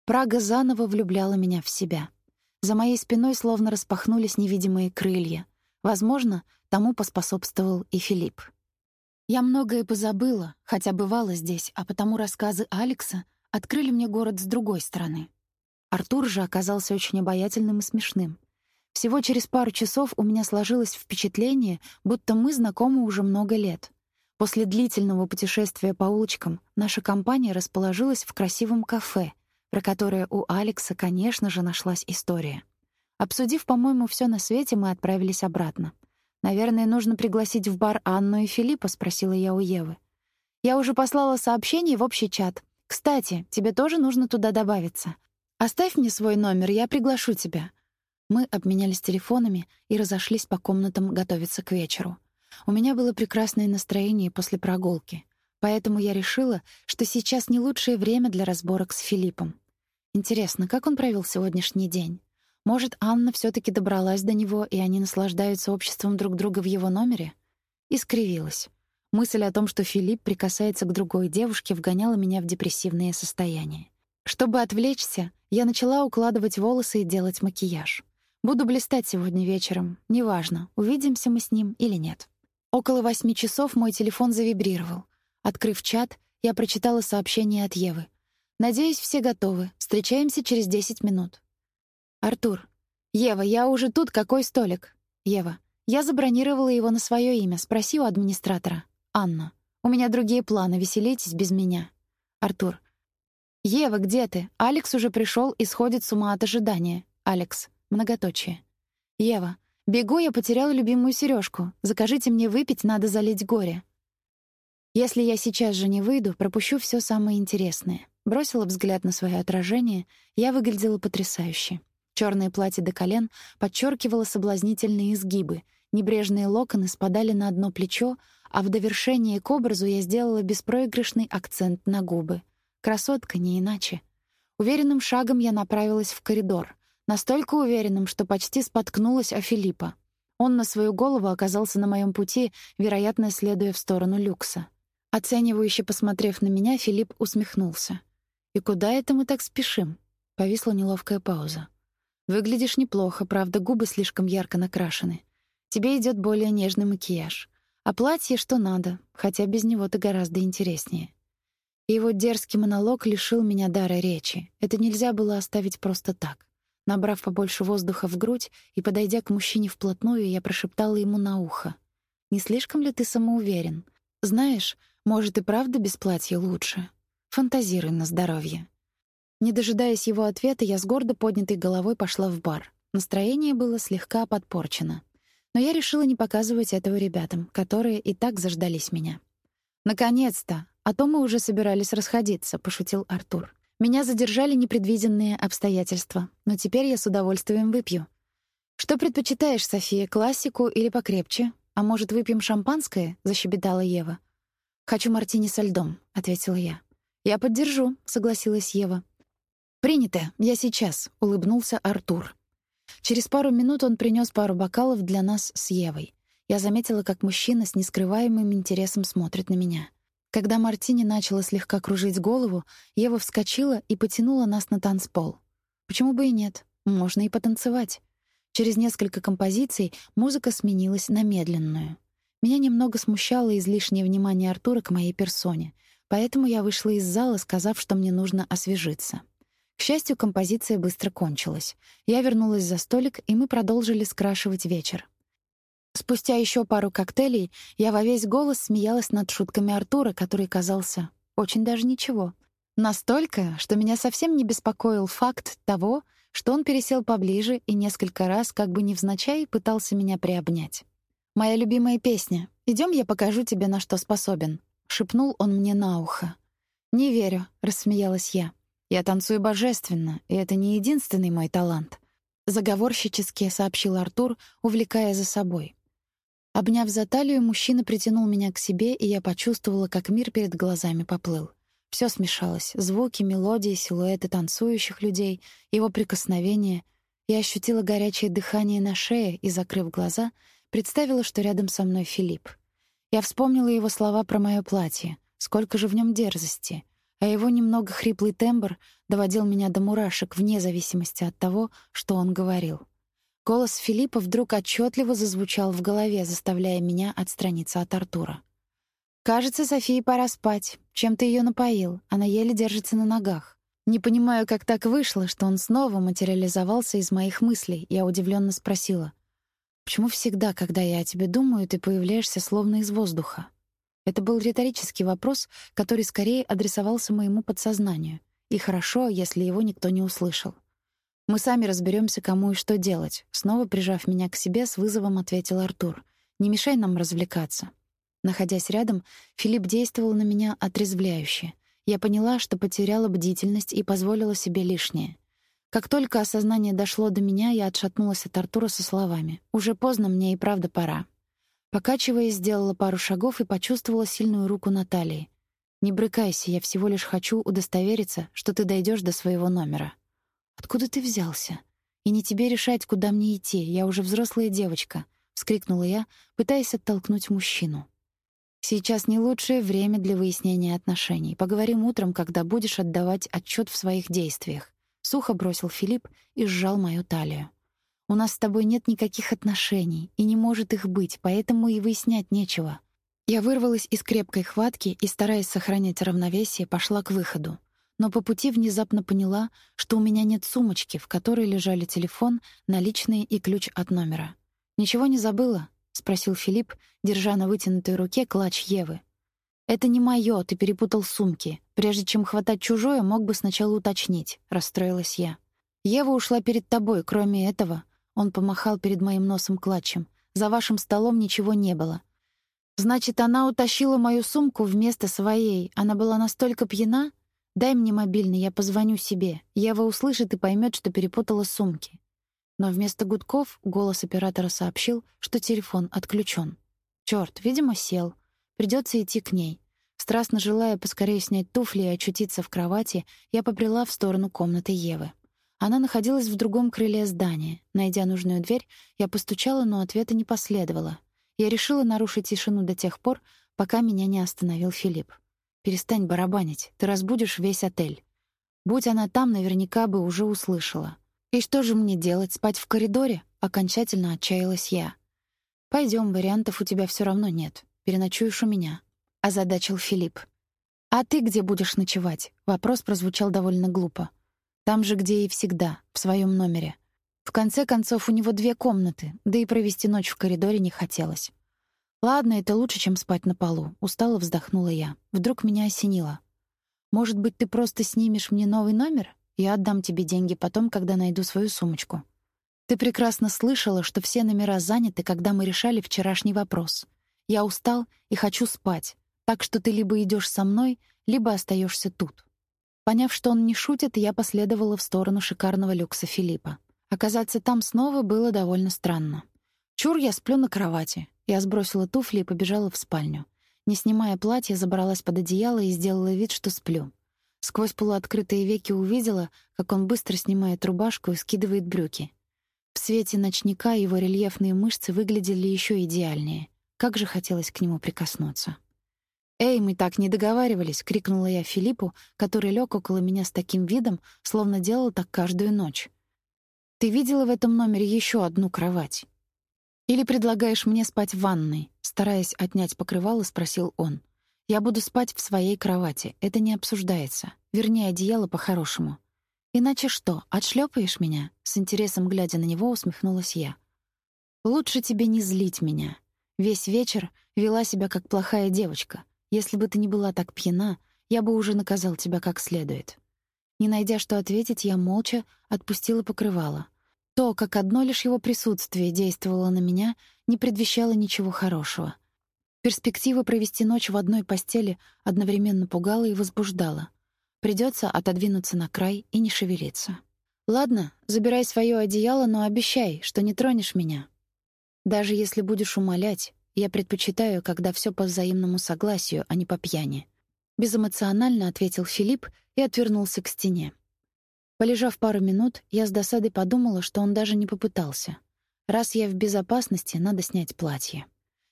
Прага заново влюбляла меня в себя. За моей спиной словно распахнулись невидимые крылья. Возможно, тому поспособствовал и Филипп. Я многое позабыла, хотя бывала здесь, а потому рассказы Алекса открыли мне город с другой стороны. Артур же оказался очень обаятельным и смешным. Всего через пару часов у меня сложилось впечатление, будто мы знакомы уже много лет. После длительного путешествия по улочкам наша компания расположилась в красивом кафе, про которое у Алекса, конечно же, нашлась история. Обсудив, по-моему, все на свете, мы отправились обратно. «Наверное, нужно пригласить в бар Анну и Филиппа?» — спросила я у Евы. «Я уже послала сообщение в общий чат. Кстати, тебе тоже нужно туда добавиться. Оставь мне свой номер, я приглашу тебя. Мы обменялись телефонами и разошлись по комнатам готовиться к вечеру. У меня было прекрасное настроение после прогулки, поэтому я решила, что сейчас не лучшее время для разборок с Филиппом. Интересно, как он провел сегодняшний день? Может, Анна все таки добралась до него, и они наслаждаются обществом друг друга в его номере? И скривилась. Мысль о том, что Филипп прикасается к другой девушке, вгоняла меня в депрессивное состояние. Чтобы отвлечься, я начала укладывать волосы и делать макияж. Буду блистать сегодня вечером. Неважно, увидимся мы с ним или нет. Около восьми часов мой телефон завибрировал. Открыв чат, я прочитала сообщение от Евы. «Надеюсь, все готовы. Встречаемся через десять минут». «Артур. Ева, я уже тут. Какой столик?» «Ева. Я забронировала его на свое имя. Спроси у администратора. Анна. У меня другие планы. Веселитесь без меня». «Артур. Ева, где ты? Алекс уже пришел и сходит с ума от ожидания. Алекс. Многоточие. Ева. Бегу, я потеряла любимую сережку. Закажите мне выпить, надо залить горе. Если я сейчас же не выйду, пропущу все самое интересное. Бросила взгляд на свое отражение, я выглядела потрясающе. Черное платье до колен подчеркивало соблазнительные изгибы, небрежные локоны спадали на одно плечо, а в довершение к образу я сделала беспроигрышный акцент на губы. Красотка не иначе. Уверенным шагом я направилась в коридор. Настолько уверенным, что почти споткнулась о Филиппа. Он на свою голову оказался на моем пути, вероятно, следуя в сторону люкса. Оценивающе посмотрев на меня, Филипп усмехнулся. «И куда это мы так спешим?» Повисла неловкая пауза. «Выглядишь неплохо, правда, губы слишком ярко накрашены. Тебе идет более нежный макияж. А платье что надо, хотя без него ты гораздо интереснее». Его дерзкий монолог лишил меня дара речи. Это нельзя было оставить просто так. Набрав побольше воздуха в грудь и подойдя к мужчине вплотную, я прошептала ему на ухо: "Не слишком ли ты самоуверен? Знаешь, может и правда без платья лучше. Фантазируй на здоровье". Не дожидаясь его ответа, я с гордо поднятой головой пошла в бар. Настроение было слегка подпорчено, но я решила не показывать этого ребятам, которые и так заждались меня. Наконец-то, а то мы уже собирались расходиться, пошутил Артур. Меня задержали непредвиденные обстоятельства, но теперь я с удовольствием выпью. Что предпочитаешь, София, классику или покрепче? А может, выпьем шампанское? защебетала Ева. Хочу мартини со льдом, ответила я. Я поддержу, согласилась Ева. Принято, я сейчас, улыбнулся Артур. Через пару минут он принес пару бокалов для нас с Евой. Я заметила, как мужчина с нескрываемым интересом смотрит на меня. Когда Мартини начала слегка кружить голову, Ева вскочила и потянула нас на танцпол. Почему бы и нет? Можно и потанцевать. Через несколько композиций музыка сменилась на медленную. Меня немного смущало излишнее внимание Артура к моей персоне, поэтому я вышла из зала, сказав, что мне нужно освежиться. К счастью, композиция быстро кончилась. Я вернулась за столик, и мы продолжили скрашивать вечер. Спустя еще пару коктейлей я во весь голос смеялась над шутками Артура, который казался очень даже ничего. Настолько, что меня совсем не беспокоил факт того, что он пересел поближе и несколько раз, как бы невзначай, пытался меня приобнять. «Моя любимая песня. Идем, я покажу тебе, на что способен», — шепнул он мне на ухо. «Не верю», — рассмеялась я. «Я танцую божественно, и это не единственный мой талант», — заговорщически сообщил Артур, увлекая за собой. Обняв за талию, мужчина притянул меня к себе, и я почувствовала, как мир перед глазами поплыл. Все смешалось: звуки, мелодии, силуэты танцующих людей, его прикосновения. Я ощутила горячее дыхание на шее и, закрыв глаза, представила, что рядом со мной Филипп. Я вспомнила его слова про мое платье. Сколько же в нем дерзости. А его немного хриплый тембр доводил меня до мурашек вне зависимости от того, что он говорил. Голос Филиппа вдруг отчетливо зазвучал в голове, заставляя меня отстраниться от Артура. «Кажется, Софии пора спать. Чем ты ее напоил? Она еле держится на ногах». Не понимаю, как так вышло, что он снова материализовался из моих мыслей. Я удивленно спросила. «Почему всегда, когда я о тебе думаю, ты появляешься словно из воздуха?» Это был риторический вопрос, который скорее адресовался моему подсознанию. И хорошо, если его никто не услышал. Мы сами разберемся, кому и что делать. Снова прижав меня к себе, с вызовом ответил Артур. Не мешай нам развлекаться. Находясь рядом, Филипп действовал на меня отрезвляюще. Я поняла, что потеряла бдительность и позволила себе лишнее. Как только осознание дошло до меня, я отшатнулась от Артура со словами: "Уже поздно, мне и правда пора". Покачиваясь, сделала пару шагов и почувствовала сильную руку Натальи. "Не брыкайся, я всего лишь хочу удостовериться, что ты дойдешь до своего номера". «Откуда ты взялся? И не тебе решать, куда мне идти, я уже взрослая девочка», — вскрикнула я, пытаясь оттолкнуть мужчину. «Сейчас не лучшее время для выяснения отношений. Поговорим утром, когда будешь отдавать отчет в своих действиях», — сухо бросил Филипп и сжал мою талию. «У нас с тобой нет никаких отношений, и не может их быть, поэтому и выяснять нечего». Я вырвалась из крепкой хватки и, стараясь сохранять равновесие, пошла к выходу но по пути внезапно поняла, что у меня нет сумочки, в которой лежали телефон, наличные и ключ от номера. «Ничего не забыла?» — спросил Филипп, держа на вытянутой руке клатч Евы. «Это не моё, ты перепутал сумки. Прежде чем хватать чужое, мог бы сначала уточнить», — расстроилась я. «Ева ушла перед тобой, кроме этого». Он помахал перед моим носом клатчем. «За вашим столом ничего не было. Значит, она утащила мою сумку вместо своей. Она была настолько пьяна, «Дай мне мобильный, я позвоню себе. Ева услышит и поймет, что перепутала сумки». Но вместо гудков голос оператора сообщил, что телефон отключен. Черт, видимо, сел. Придется идти к ней. Страстно желая поскорее снять туфли и очутиться в кровати, я побрела в сторону комнаты Евы. Она находилась в другом крыле здания. Найдя нужную дверь, я постучала, но ответа не последовало. Я решила нарушить тишину до тех пор, пока меня не остановил Филипп. Перестань барабанить, ты разбудишь весь отель. Будь она там, наверняка бы уже услышала. И что же мне делать, спать в коридоре? Окончательно отчаялась я. Пойдем, вариантов у тебя все равно нет. Переночуешь у меня, озадачил Филипп. А ты где будешь ночевать? Вопрос прозвучал довольно глупо. Там же, где и всегда, в своем номере. В конце концов, у него две комнаты, да и провести ночь в коридоре не хотелось. Ладно, это лучше, чем спать на полу, устало вздохнула я. Вдруг меня осенило. Может быть, ты просто снимешь мне новый номер? Я отдам тебе деньги потом, когда найду свою сумочку. Ты прекрасно слышала, что все номера заняты, когда мы решали вчерашний вопрос. Я устал и хочу спать, так что ты либо идешь со мной, либо остаешься тут. Поняв, что он не шутит, я последовала в сторону шикарного люкса Филиппа. Оказаться там снова было довольно странно. Чур, я сплю на кровати. Я сбросила туфли и побежала в спальню. Не снимая платья, забралась под одеяло и сделала вид, что сплю. Сквозь полуоткрытые веки увидела, как он быстро снимает рубашку и скидывает брюки. В свете ночника его рельефные мышцы выглядели еще идеальнее. Как же хотелось к нему прикоснуться. «Эй, мы так не договаривались!» — крикнула я Филиппу, который лег около меня с таким видом, словно делал так каждую ночь. «Ты видела в этом номере еще одну кровать?» «Или предлагаешь мне спать в ванной?» Стараясь отнять покрывало, спросил он. «Я буду спать в своей кровати. Это не обсуждается. Верни одеяло по-хорошему». «Иначе что, отшлепаешь меня?» С интересом глядя на него, усмехнулась я. «Лучше тебе не злить меня. Весь вечер вела себя как плохая девочка. Если бы ты не была так пьяна, я бы уже наказал тебя как следует». Не найдя что ответить, я молча отпустила покрывало — то, как одно лишь его присутствие действовало на меня, не предвещало ничего хорошего. Перспектива провести ночь в одной постели одновременно пугала и возбуждала. Придется отодвинуться на край и не шевелиться. «Ладно, забирай свое одеяло, но обещай, что не тронешь меня. Даже если будешь умолять, я предпочитаю, когда все по взаимному согласию, а не по пьяни». Безэмоционально ответил Филипп и отвернулся к стене. Полежав пару минут, я с досадой подумала, что он даже не попытался. Раз я в безопасности, надо снять платье.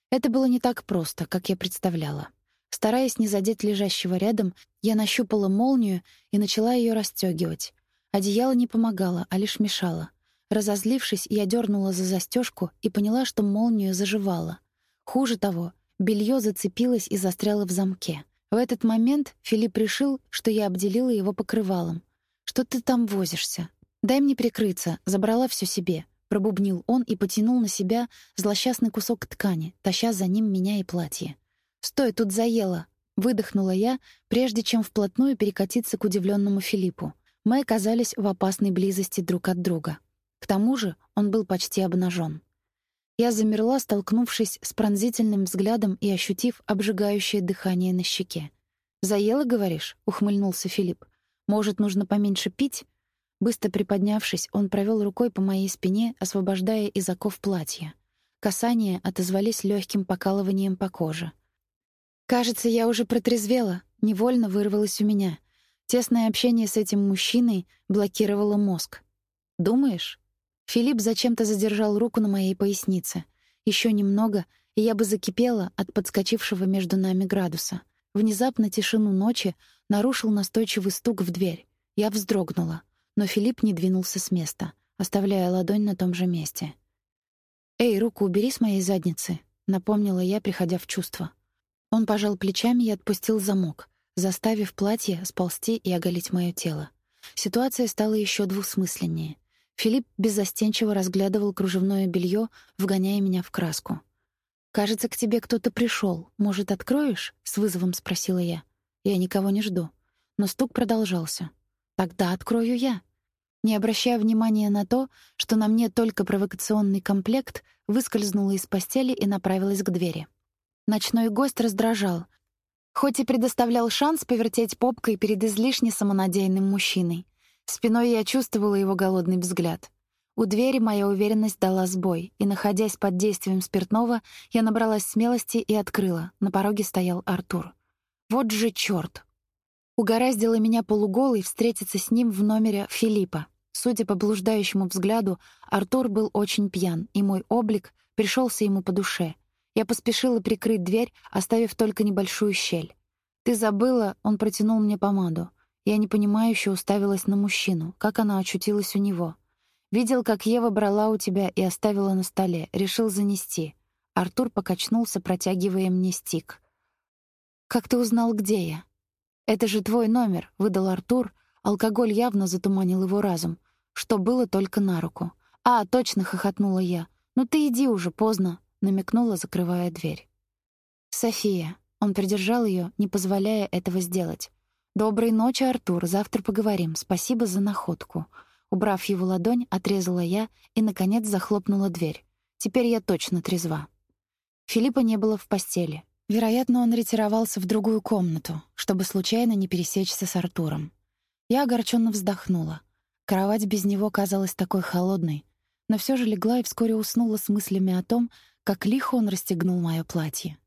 Это было не так просто, как я представляла. Стараясь не задеть лежащего рядом, я нащупала молнию и начала ее расстегивать. Одеяло не помогало, а лишь мешало. Разозлившись, я дернула за застежку и поняла, что молнию заживала. Хуже того, белье зацепилось и застряло в замке. В этот момент Филипп решил, что я обделила его покрывалом. «Что ты там возишься? Дай мне прикрыться, забрала все себе», — пробубнил он и потянул на себя злосчастный кусок ткани, таща за ним меня и платье. «Стой, тут заело!» — выдохнула я, прежде чем вплотную перекатиться к удивленному Филиппу. Мы оказались в опасной близости друг от друга. К тому же он был почти обнажен. Я замерла, столкнувшись с пронзительным взглядом и ощутив обжигающее дыхание на щеке. «Заело, говоришь?» — ухмыльнулся Филипп. «Может, нужно поменьше пить?» Быстро приподнявшись, он провел рукой по моей спине, освобождая из оков платья. Касания отозвались легким покалыванием по коже. «Кажется, я уже протрезвела», — невольно вырвалось у меня. Тесное общение с этим мужчиной блокировало мозг. «Думаешь?» Филипп зачем-то задержал руку на моей пояснице. Еще немного, и я бы закипела от подскочившего между нами градуса. Внезапно тишину ночи нарушил настойчивый стук в дверь. Я вздрогнула, но Филипп не двинулся с места, оставляя ладонь на том же месте. «Эй, руку убери с моей задницы», — напомнила я, приходя в чувство. Он пожал плечами и отпустил замок, заставив платье сползти и оголить мое тело. Ситуация стала еще двусмысленнее. Филипп беззастенчиво разглядывал кружевное белье, вгоняя меня в краску. «Кажется, к тебе кто-то пришел. Может, откроешь?» — с вызовом спросила я. «Я никого не жду». Но стук продолжался. «Тогда открою я». Не обращая внимания на то, что на мне только провокационный комплект, выскользнула из постели и направилась к двери. Ночной гость раздражал, хоть и предоставлял шанс повертеть попкой перед излишне самонадеянным мужчиной. Спиной я чувствовала его голодный взгляд. У двери моя уверенность дала сбой, и, находясь под действием спиртного, я набралась смелости и открыла. На пороге стоял Артур. Вот же чёрт! Угораздило меня полуголой встретиться с ним в номере Филиппа. Судя по блуждающему взгляду, Артур был очень пьян, и мой облик пришелся ему по душе. Я поспешила прикрыть дверь, оставив только небольшую щель. «Ты забыла?» — он протянул мне помаду. Я непонимающе уставилась на мужчину, как она очутилась у него. Видел, как Ева брала у тебя и оставила на столе, решил занести. Артур покачнулся, протягивая мне стик. «Как ты узнал, где я?» «Это же твой номер», — выдал Артур. Алкоголь явно затуманил его разум, что было только на руку. «А, точно!» — хохотнула я. «Ну ты иди уже, поздно», — намекнула, закрывая дверь. «София». Он придержал ее, не позволяя этого сделать. «Доброй ночи, Артур. Завтра поговорим. Спасибо за находку». Убрав его ладонь, отрезала я и, наконец, захлопнула дверь. Теперь я точно трезва. Филиппа не было в постели. Вероятно, он ретировался в другую комнату, чтобы случайно не пересечься с Артуром. Я огорченно вздохнула. Кровать без него казалась такой холодной, но все же легла и вскоре уснула с мыслями о том, как лихо он расстегнул мое платье.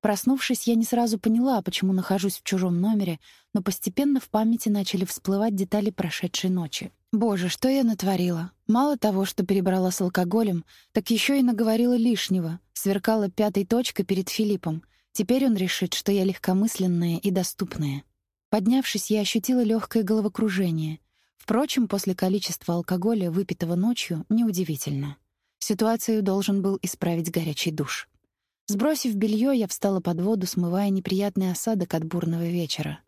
Проснувшись, я не сразу поняла, почему нахожусь в чужом номере, но постепенно в памяти начали всплывать детали прошедшей ночи. Боже, что я натворила? Мало того, что перебрала с алкоголем, так еще и наговорила лишнего, сверкала пятой точкой перед Филиппом. Теперь он решит, что я легкомысленная и доступная. Поднявшись, я ощутила легкое головокружение. Впрочем, после количества алкоголя, выпитого ночью, неудивительно. Ситуацию должен был исправить горячий душ. Сбросив белье, я встала под воду, смывая неприятный осадок от бурного вечера.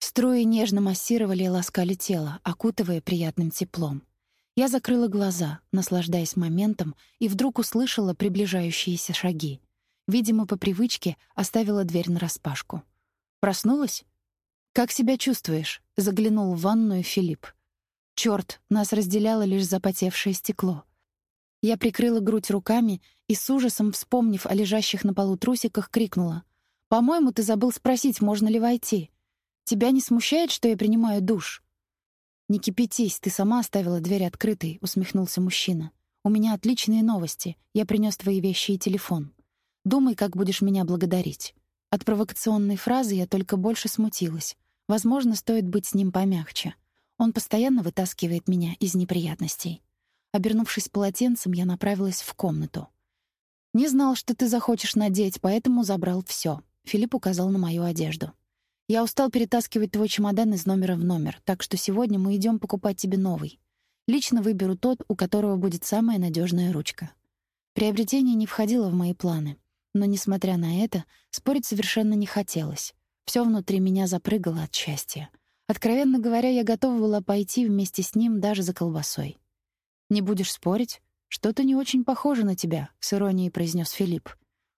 Струи нежно массировали и ласкали тело, окутывая приятным теплом. Я закрыла глаза, наслаждаясь моментом, и вдруг услышала приближающиеся шаги. Видимо, по привычке оставила дверь нараспашку. Проснулась? «Как себя чувствуешь?» — заглянул в ванную Филипп. Черт, нас разделяло лишь запотевшее стекло. Я прикрыла грудь руками и с ужасом, вспомнив о лежащих на полу трусиках, крикнула. «По-моему, ты забыл спросить, можно ли войти. Тебя не смущает, что я принимаю душ?» «Не кипятись, ты сама оставила дверь открытой», — усмехнулся мужчина. «У меня отличные новости. Я принес твои вещи и телефон. Думай, как будешь меня благодарить». От провокационной фразы я только больше смутилась. Возможно, стоит быть с ним помягче. Он постоянно вытаскивает меня из неприятностей. Обернувшись полотенцем, я направилась в комнату. «Не знал, что ты захочешь надеть, поэтому забрал все. Филипп указал на мою одежду. «Я устал перетаскивать твой чемодан из номера в номер, так что сегодня мы идем покупать тебе новый. Лично выберу тот, у которого будет самая надежная ручка». Приобретение не входило в мои планы, но, несмотря на это, спорить совершенно не хотелось. Все внутри меня запрыгало от счастья. Откровенно говоря, я готова была пойти вместе с ним даже за колбасой. «Не будешь спорить? Что-то не очень похоже на тебя», — с иронией произнес Филипп.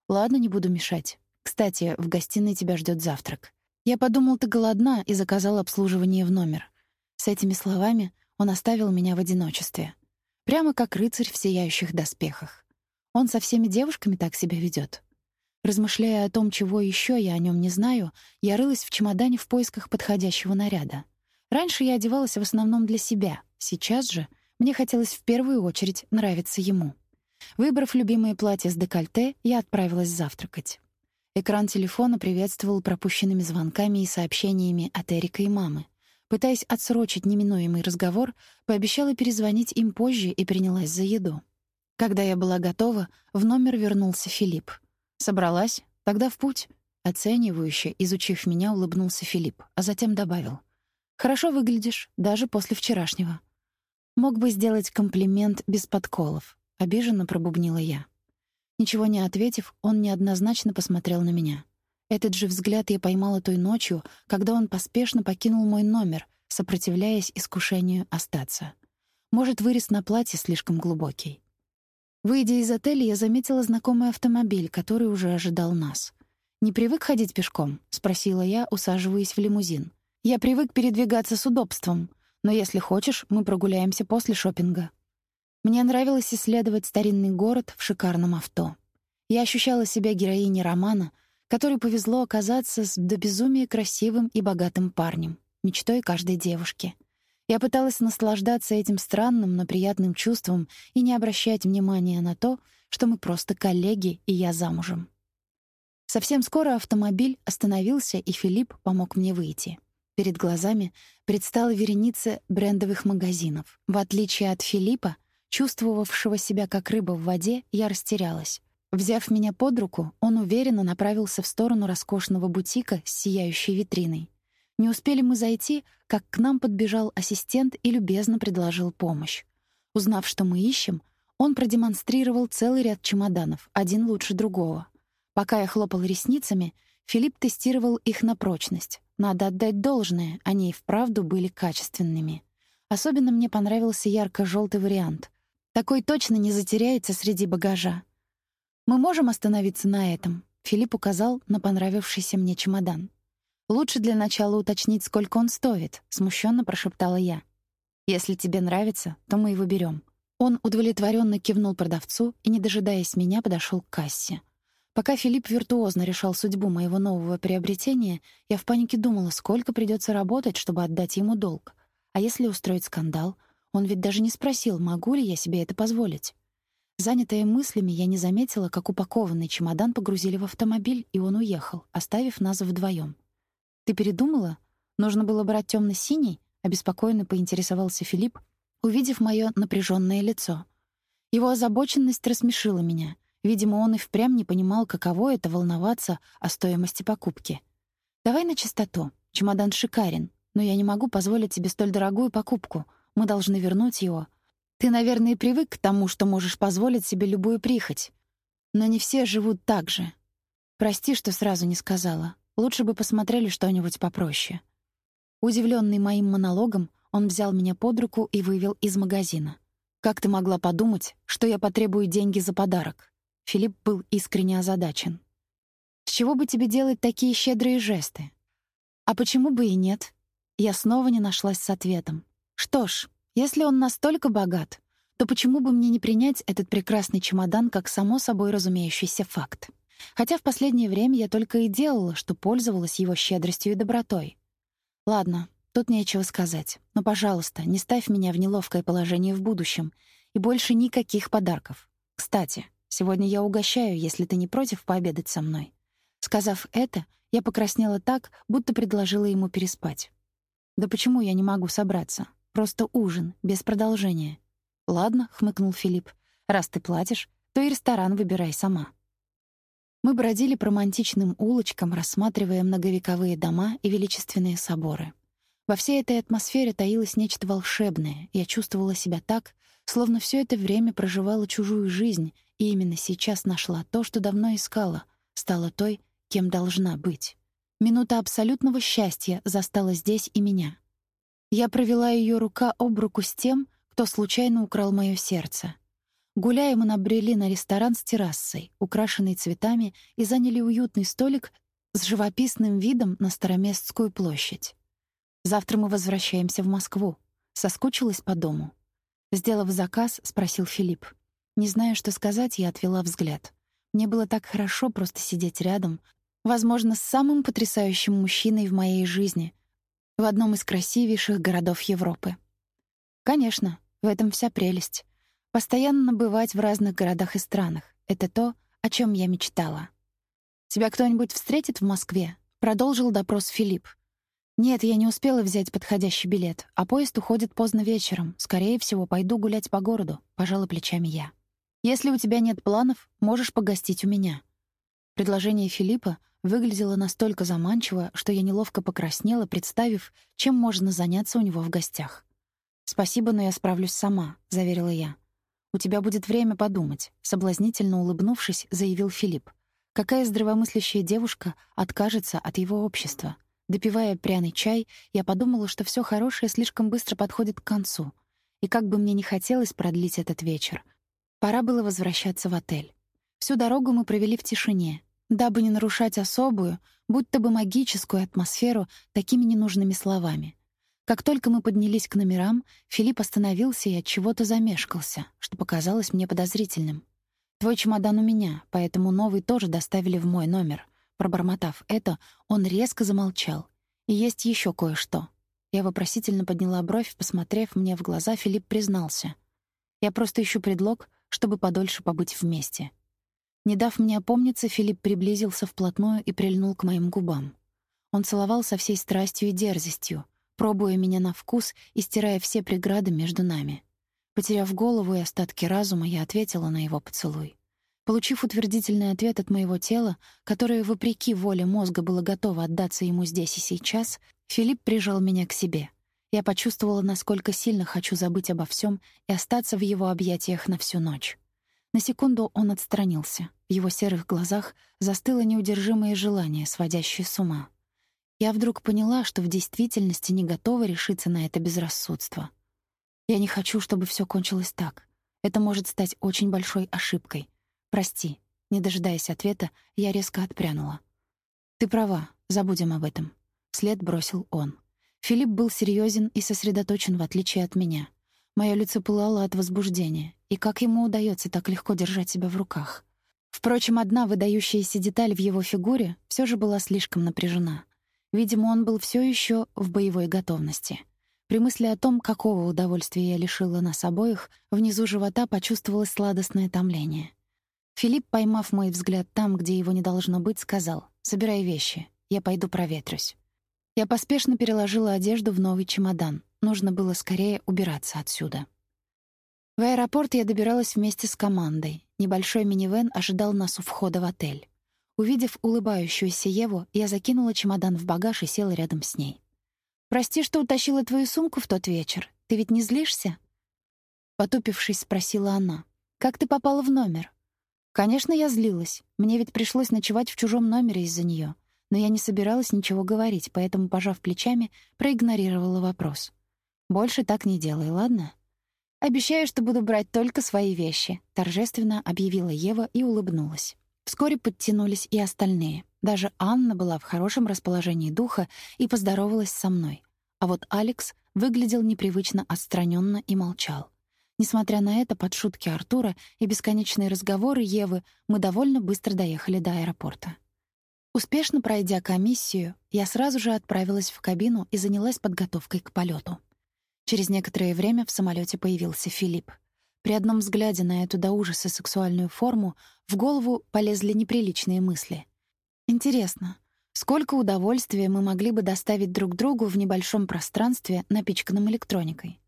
«Ладно, не буду мешать. Кстати, в гостиной тебя ждет завтрак. Я подумал, ты голодна, и заказал обслуживание в номер». С этими словами он оставил меня в одиночестве. Прямо как рыцарь в сияющих доспехах. Он со всеми девушками так себя ведет. Размышляя о том, чего еще я о нем не знаю, я рылась в чемодане в поисках подходящего наряда. Раньше я одевалась в основном для себя, сейчас же мне хотелось в первую очередь нравиться ему. Выбрав любимое платье с декольте, я отправилась завтракать. Экран телефона приветствовал пропущенными звонками и сообщениями от Эрика и мамы. Пытаясь отсрочить неминуемый разговор, пообещала перезвонить им позже и принялась за еду. Когда я была готова, в номер вернулся Филипп. Собралась? Тогда в путь. Оценивающе, изучив меня, улыбнулся Филипп, а затем добавил: "Хорошо выглядишь, даже после вчерашнего". Мог бы сделать комплимент без подколов, обиженно пробубнила я. Ничего не ответив, он неоднозначно посмотрел на меня. Этот же взгляд я поймала той ночью, когда он поспешно покинул мой номер, сопротивляясь искушению остаться. Может, вырез на платье слишком глубокий. Выйдя из отеля, я заметила знакомый автомобиль, который уже ожидал нас. «Не привык ходить пешком?» — спросила я, усаживаясь в лимузин. «Я привык передвигаться с удобством, но если хочешь, мы прогуляемся после шопинга. Мне нравилось исследовать старинный город в шикарном авто. Я ощущала себя героиней романа, которой повезло оказаться с до безумия красивым и богатым парнем, мечтой каждой девушки — я пыталась наслаждаться этим странным, но приятным чувством и не обращать внимания на то, что мы просто коллеги, и я замужем. Совсем скоро автомобиль остановился, и Филипп помог мне выйти. Перед глазами предстала вереница брендовых магазинов. В отличие от Филиппа, чувствовавшего себя как рыба в воде, я растерялась. Взяв меня под руку, он уверенно направился в сторону роскошного бутика с сияющей витриной. Не успели мы зайти, как к нам подбежал ассистент и любезно предложил помощь. Узнав, что мы ищем, он продемонстрировал целый ряд чемоданов, один лучше другого. Пока я хлопал ресницами, Филипп тестировал их на прочность. Надо отдать должное, они и вправду были качественными. Особенно мне понравился ярко желтый вариант. Такой точно не затеряется среди багажа. Мы можем остановиться на этом. Филипп указал на понравившийся мне чемодан. Лучше для начала уточнить, сколько он стоит, смущенно прошептала я. Если тебе нравится, то мы его берем. Он удовлетворенно кивнул продавцу и, не дожидаясь меня, подошел к кассе. Пока Филипп виртуозно решал судьбу моего нового приобретения, я в панике думала, сколько придется работать, чтобы отдать ему долг. А если устроить скандал? Он ведь даже не спросил, могу ли я себе это позволить. Занятая мыслями, я не заметила, как упакованный чемодан погрузили в автомобиль, и он уехал, оставив нас вдвоем. «Ты передумала? Нужно было брать темно синий обеспокоенно поинтересовался Филипп, увидев мое напряженное лицо. Его озабоченность рассмешила меня. Видимо, он и впрямь не понимал, каково это — волноваться о стоимости покупки. «Давай на чистоту. Чемодан шикарен, но я не могу позволить себе столь дорогую покупку. Мы должны вернуть его. Ты, наверное, привык к тому, что можешь позволить себе любую прихоть. Но не все живут так же. Прости, что сразу не сказала. Лучше бы посмотрели что-нибудь попроще. Удивленный моим монологом, он взял меня под руку и вывел из магазина. «Как ты могла подумать, что я потребую деньги за подарок?» Филипп был искренне озадачен. «С чего бы тебе делать такие щедрые жесты?» «А почему бы и нет?» Я снова не нашлась с ответом. «Что ж, если он настолько богат, то почему бы мне не принять этот прекрасный чемодан как само собой разумеющийся факт?» Хотя в последнее время я только и делала, что пользовалась его щедростью и добротой. Ладно, тут нечего сказать. Но, пожалуйста, не ставь меня в неловкое положение в будущем. И больше никаких подарков. Кстати, сегодня я угощаю, если ты не против пообедать со мной. Сказав это, я покраснела так, будто предложила ему переспать. Да почему я не могу собраться? Просто ужин, без продолжения. Ладно, хмыкнул Филипп. Раз ты платишь, то и ресторан выбирай сама. Мы бродили по романтичным улочкам, рассматривая многовековые дома и величественные соборы. Во всей этой атмосфере таилось нечто волшебное. Я чувствовала себя так, словно все это время проживала чужую жизнь и именно сейчас нашла то, что давно искала, стала той, кем должна быть. Минута абсолютного счастья застала здесь и меня. Я провела ее рука об руку с тем, кто случайно украл мое сердце. Гуляя, мы набрели на ресторан с террасой, украшенный цветами, и заняли уютный столик с живописным видом на Староместскую площадь. Завтра мы возвращаемся в Москву. Соскучилась по дому. Сделав заказ, спросил Филипп. Не зная, что сказать, я отвела взгляд. Мне было так хорошо просто сидеть рядом, возможно, с самым потрясающим мужчиной в моей жизни, в одном из красивейших городов Европы. Конечно, в этом вся прелесть. Постоянно бывать в разных городах и странах — это то, о чем я мечтала. «Тебя кто-нибудь встретит в Москве?» — продолжил допрос Филипп. «Нет, я не успела взять подходящий билет, а поезд уходит поздно вечером. Скорее всего, пойду гулять по городу», — пожала плечами я. «Если у тебя нет планов, можешь погостить у меня». Предложение Филиппа выглядело настолько заманчиво, что я неловко покраснела, представив, чем можно заняться у него в гостях. «Спасибо, но я справлюсь сама», — заверила я. «У тебя будет время подумать», — соблазнительно улыбнувшись, заявил Филипп. «Какая здравомыслящая девушка откажется от его общества?» Допивая пряный чай, я подумала, что все хорошее слишком быстро подходит к концу. И как бы мне не хотелось продлить этот вечер, пора было возвращаться в отель. Всю дорогу мы провели в тишине, дабы не нарушать особую, будто бы магическую атмосферу такими ненужными словами. Как только мы поднялись к номерам, Филипп остановился и от чего-то замешкался, что показалось мне подозрительным. Твой чемодан у меня, поэтому новый тоже доставили в мой номер. Пробормотав это, он резко замолчал. «И есть еще кое-что». Я вопросительно подняла бровь, посмотрев мне в глаза, Филипп признался. «Я просто ищу предлог, чтобы подольше побыть вместе». Не дав мне опомниться, Филипп приблизился вплотную и прильнул к моим губам. Он целовал со всей страстью и дерзостью, пробуя меня на вкус и стирая все преграды между нами. Потеряв голову и остатки разума, я ответила на его поцелуй. Получив утвердительный ответ от моего тела, которое, вопреки воле мозга, было готово отдаться ему здесь и сейчас, Филипп прижал меня к себе. Я почувствовала, насколько сильно хочу забыть обо всем и остаться в его объятиях на всю ночь. На секунду он отстранился. В его серых глазах застыло неудержимое желание, сводящее с ума. Я вдруг поняла, что в действительности не готова решиться на это безрассудство. Я не хочу, чтобы все кончилось так. Это может стать очень большой ошибкой — «Прости». Не дожидаясь ответа, я резко отпрянула. «Ты права, забудем об этом», — вслед бросил он. Филипп был серьезен и сосредоточен, в отличие от меня. Моё лицо пылало от возбуждения, и как ему удается так легко держать себя в руках? Впрочем, одна выдающаяся деталь в его фигуре все же была слишком напряжена. Видимо, он был все еще в боевой готовности. При мысли о том, какого удовольствия я лишила нас обоих, внизу живота почувствовалось сладостное томление. Филипп, поймав мой взгляд там, где его не должно быть, сказал «Собирай вещи, я пойду проветрюсь». Я поспешно переложила одежду в новый чемодан. Нужно было скорее убираться отсюда. В аэропорт я добиралась вместе с командой. Небольшой минивэн ожидал нас у входа в отель. Увидев улыбающуюся Еву, я закинула чемодан в багаж и села рядом с ней. «Прости, что утащила твою сумку в тот вечер. Ты ведь не злишься?» Потупившись, спросила она. «Как ты попала в номер?» Конечно, я злилась. Мне ведь пришлось ночевать в чужом номере из-за нее. Но я не собиралась ничего говорить, поэтому, пожав плечами, проигнорировала вопрос. «Больше так не делай, ладно?» «Обещаю, что буду брать только свои вещи», — торжественно объявила Ева и улыбнулась. Вскоре подтянулись и остальные. Даже Анна была в хорошем расположении духа и поздоровалась со мной. А вот Алекс выглядел непривычно отстраненно и молчал. Несмотря на это, под шутки Артура и бесконечные разговоры Евы, мы довольно быстро доехали до аэропорта. Успешно пройдя комиссию, я сразу же отправилась в кабину и занялась подготовкой к полету. Через некоторое время в самолете появился Филипп. При одном взгляде на эту до ужаса сексуальную форму в голову полезли неприличные мысли. Интересно, сколько удовольствия мы могли бы доставить друг другу в небольшом пространстве, напичканном электроникой?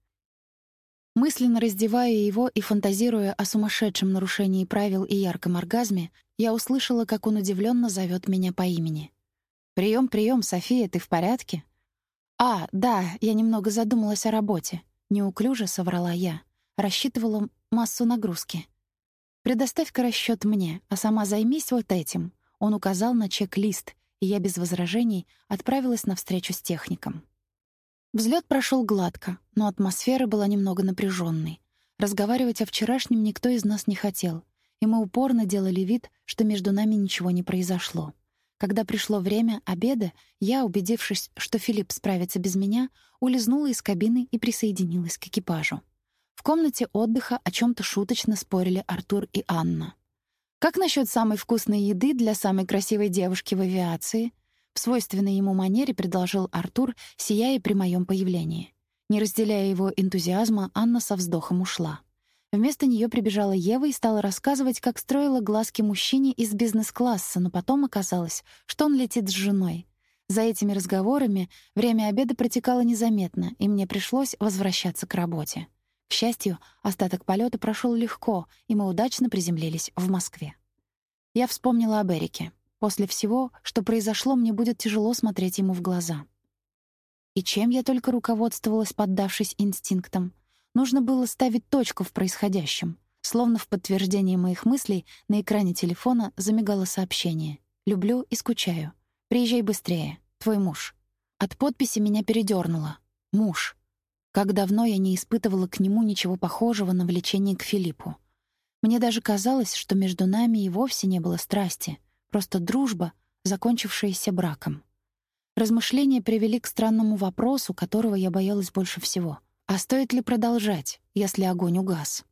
Мысленно раздевая его и фантазируя о сумасшедшем нарушении правил и ярком оргазме, я услышала, как он удивленно зовет меня по имени. «Прием, прием, София, ты в порядке?» «А, да, я немного задумалась о работе», — неуклюже соврала я. Рассчитывала массу нагрузки. «Предоставь-ка расчёт мне, а сама займись вот этим». Он указал на чек-лист, и я без возражений отправилась на встречу с техником. Взлет прошел гладко, но атмосфера была немного напряженной. Разговаривать о вчерашнем никто из нас не хотел, и мы упорно делали вид, что между нами ничего не произошло. Когда пришло время обеда, я, убедившись, что Филипп справится без меня, улизнула из кабины и присоединилась к экипажу. В комнате отдыха о чем то шуточно спорили Артур и Анна. Как насчет самой вкусной еды для самой красивой девушки в авиации? В свойственной ему манере предложил Артур, сияя при моем появлении. Не разделяя его энтузиазма, Анна со вздохом ушла. Вместо нее прибежала Ева и стала рассказывать, как строила глазки мужчине из бизнес-класса, но потом оказалось, что он летит с женой. За этими разговорами время обеда протекало незаметно, и мне пришлось возвращаться к работе. К счастью, остаток полета прошел легко, и мы удачно приземлились в Москве. Я вспомнила об Эрике. После всего, что произошло, мне будет тяжело смотреть ему в глаза. И чем я только руководствовалась, поддавшись инстинктам? Нужно было ставить точку в происходящем. Словно в подтверждение моих мыслей на экране телефона замигало сообщение. «Люблю и скучаю. Приезжай быстрее. Твой муж». От подписи меня передёрнуло. «Муж». Как давно я не испытывала к нему ничего похожего на влечение к Филиппу. Мне даже казалось, что между нами и вовсе не было страсти, просто дружба, закончившаяся браком. Размышления привели к странному вопросу, которого я боялась больше всего. А стоит ли продолжать, если огонь угас?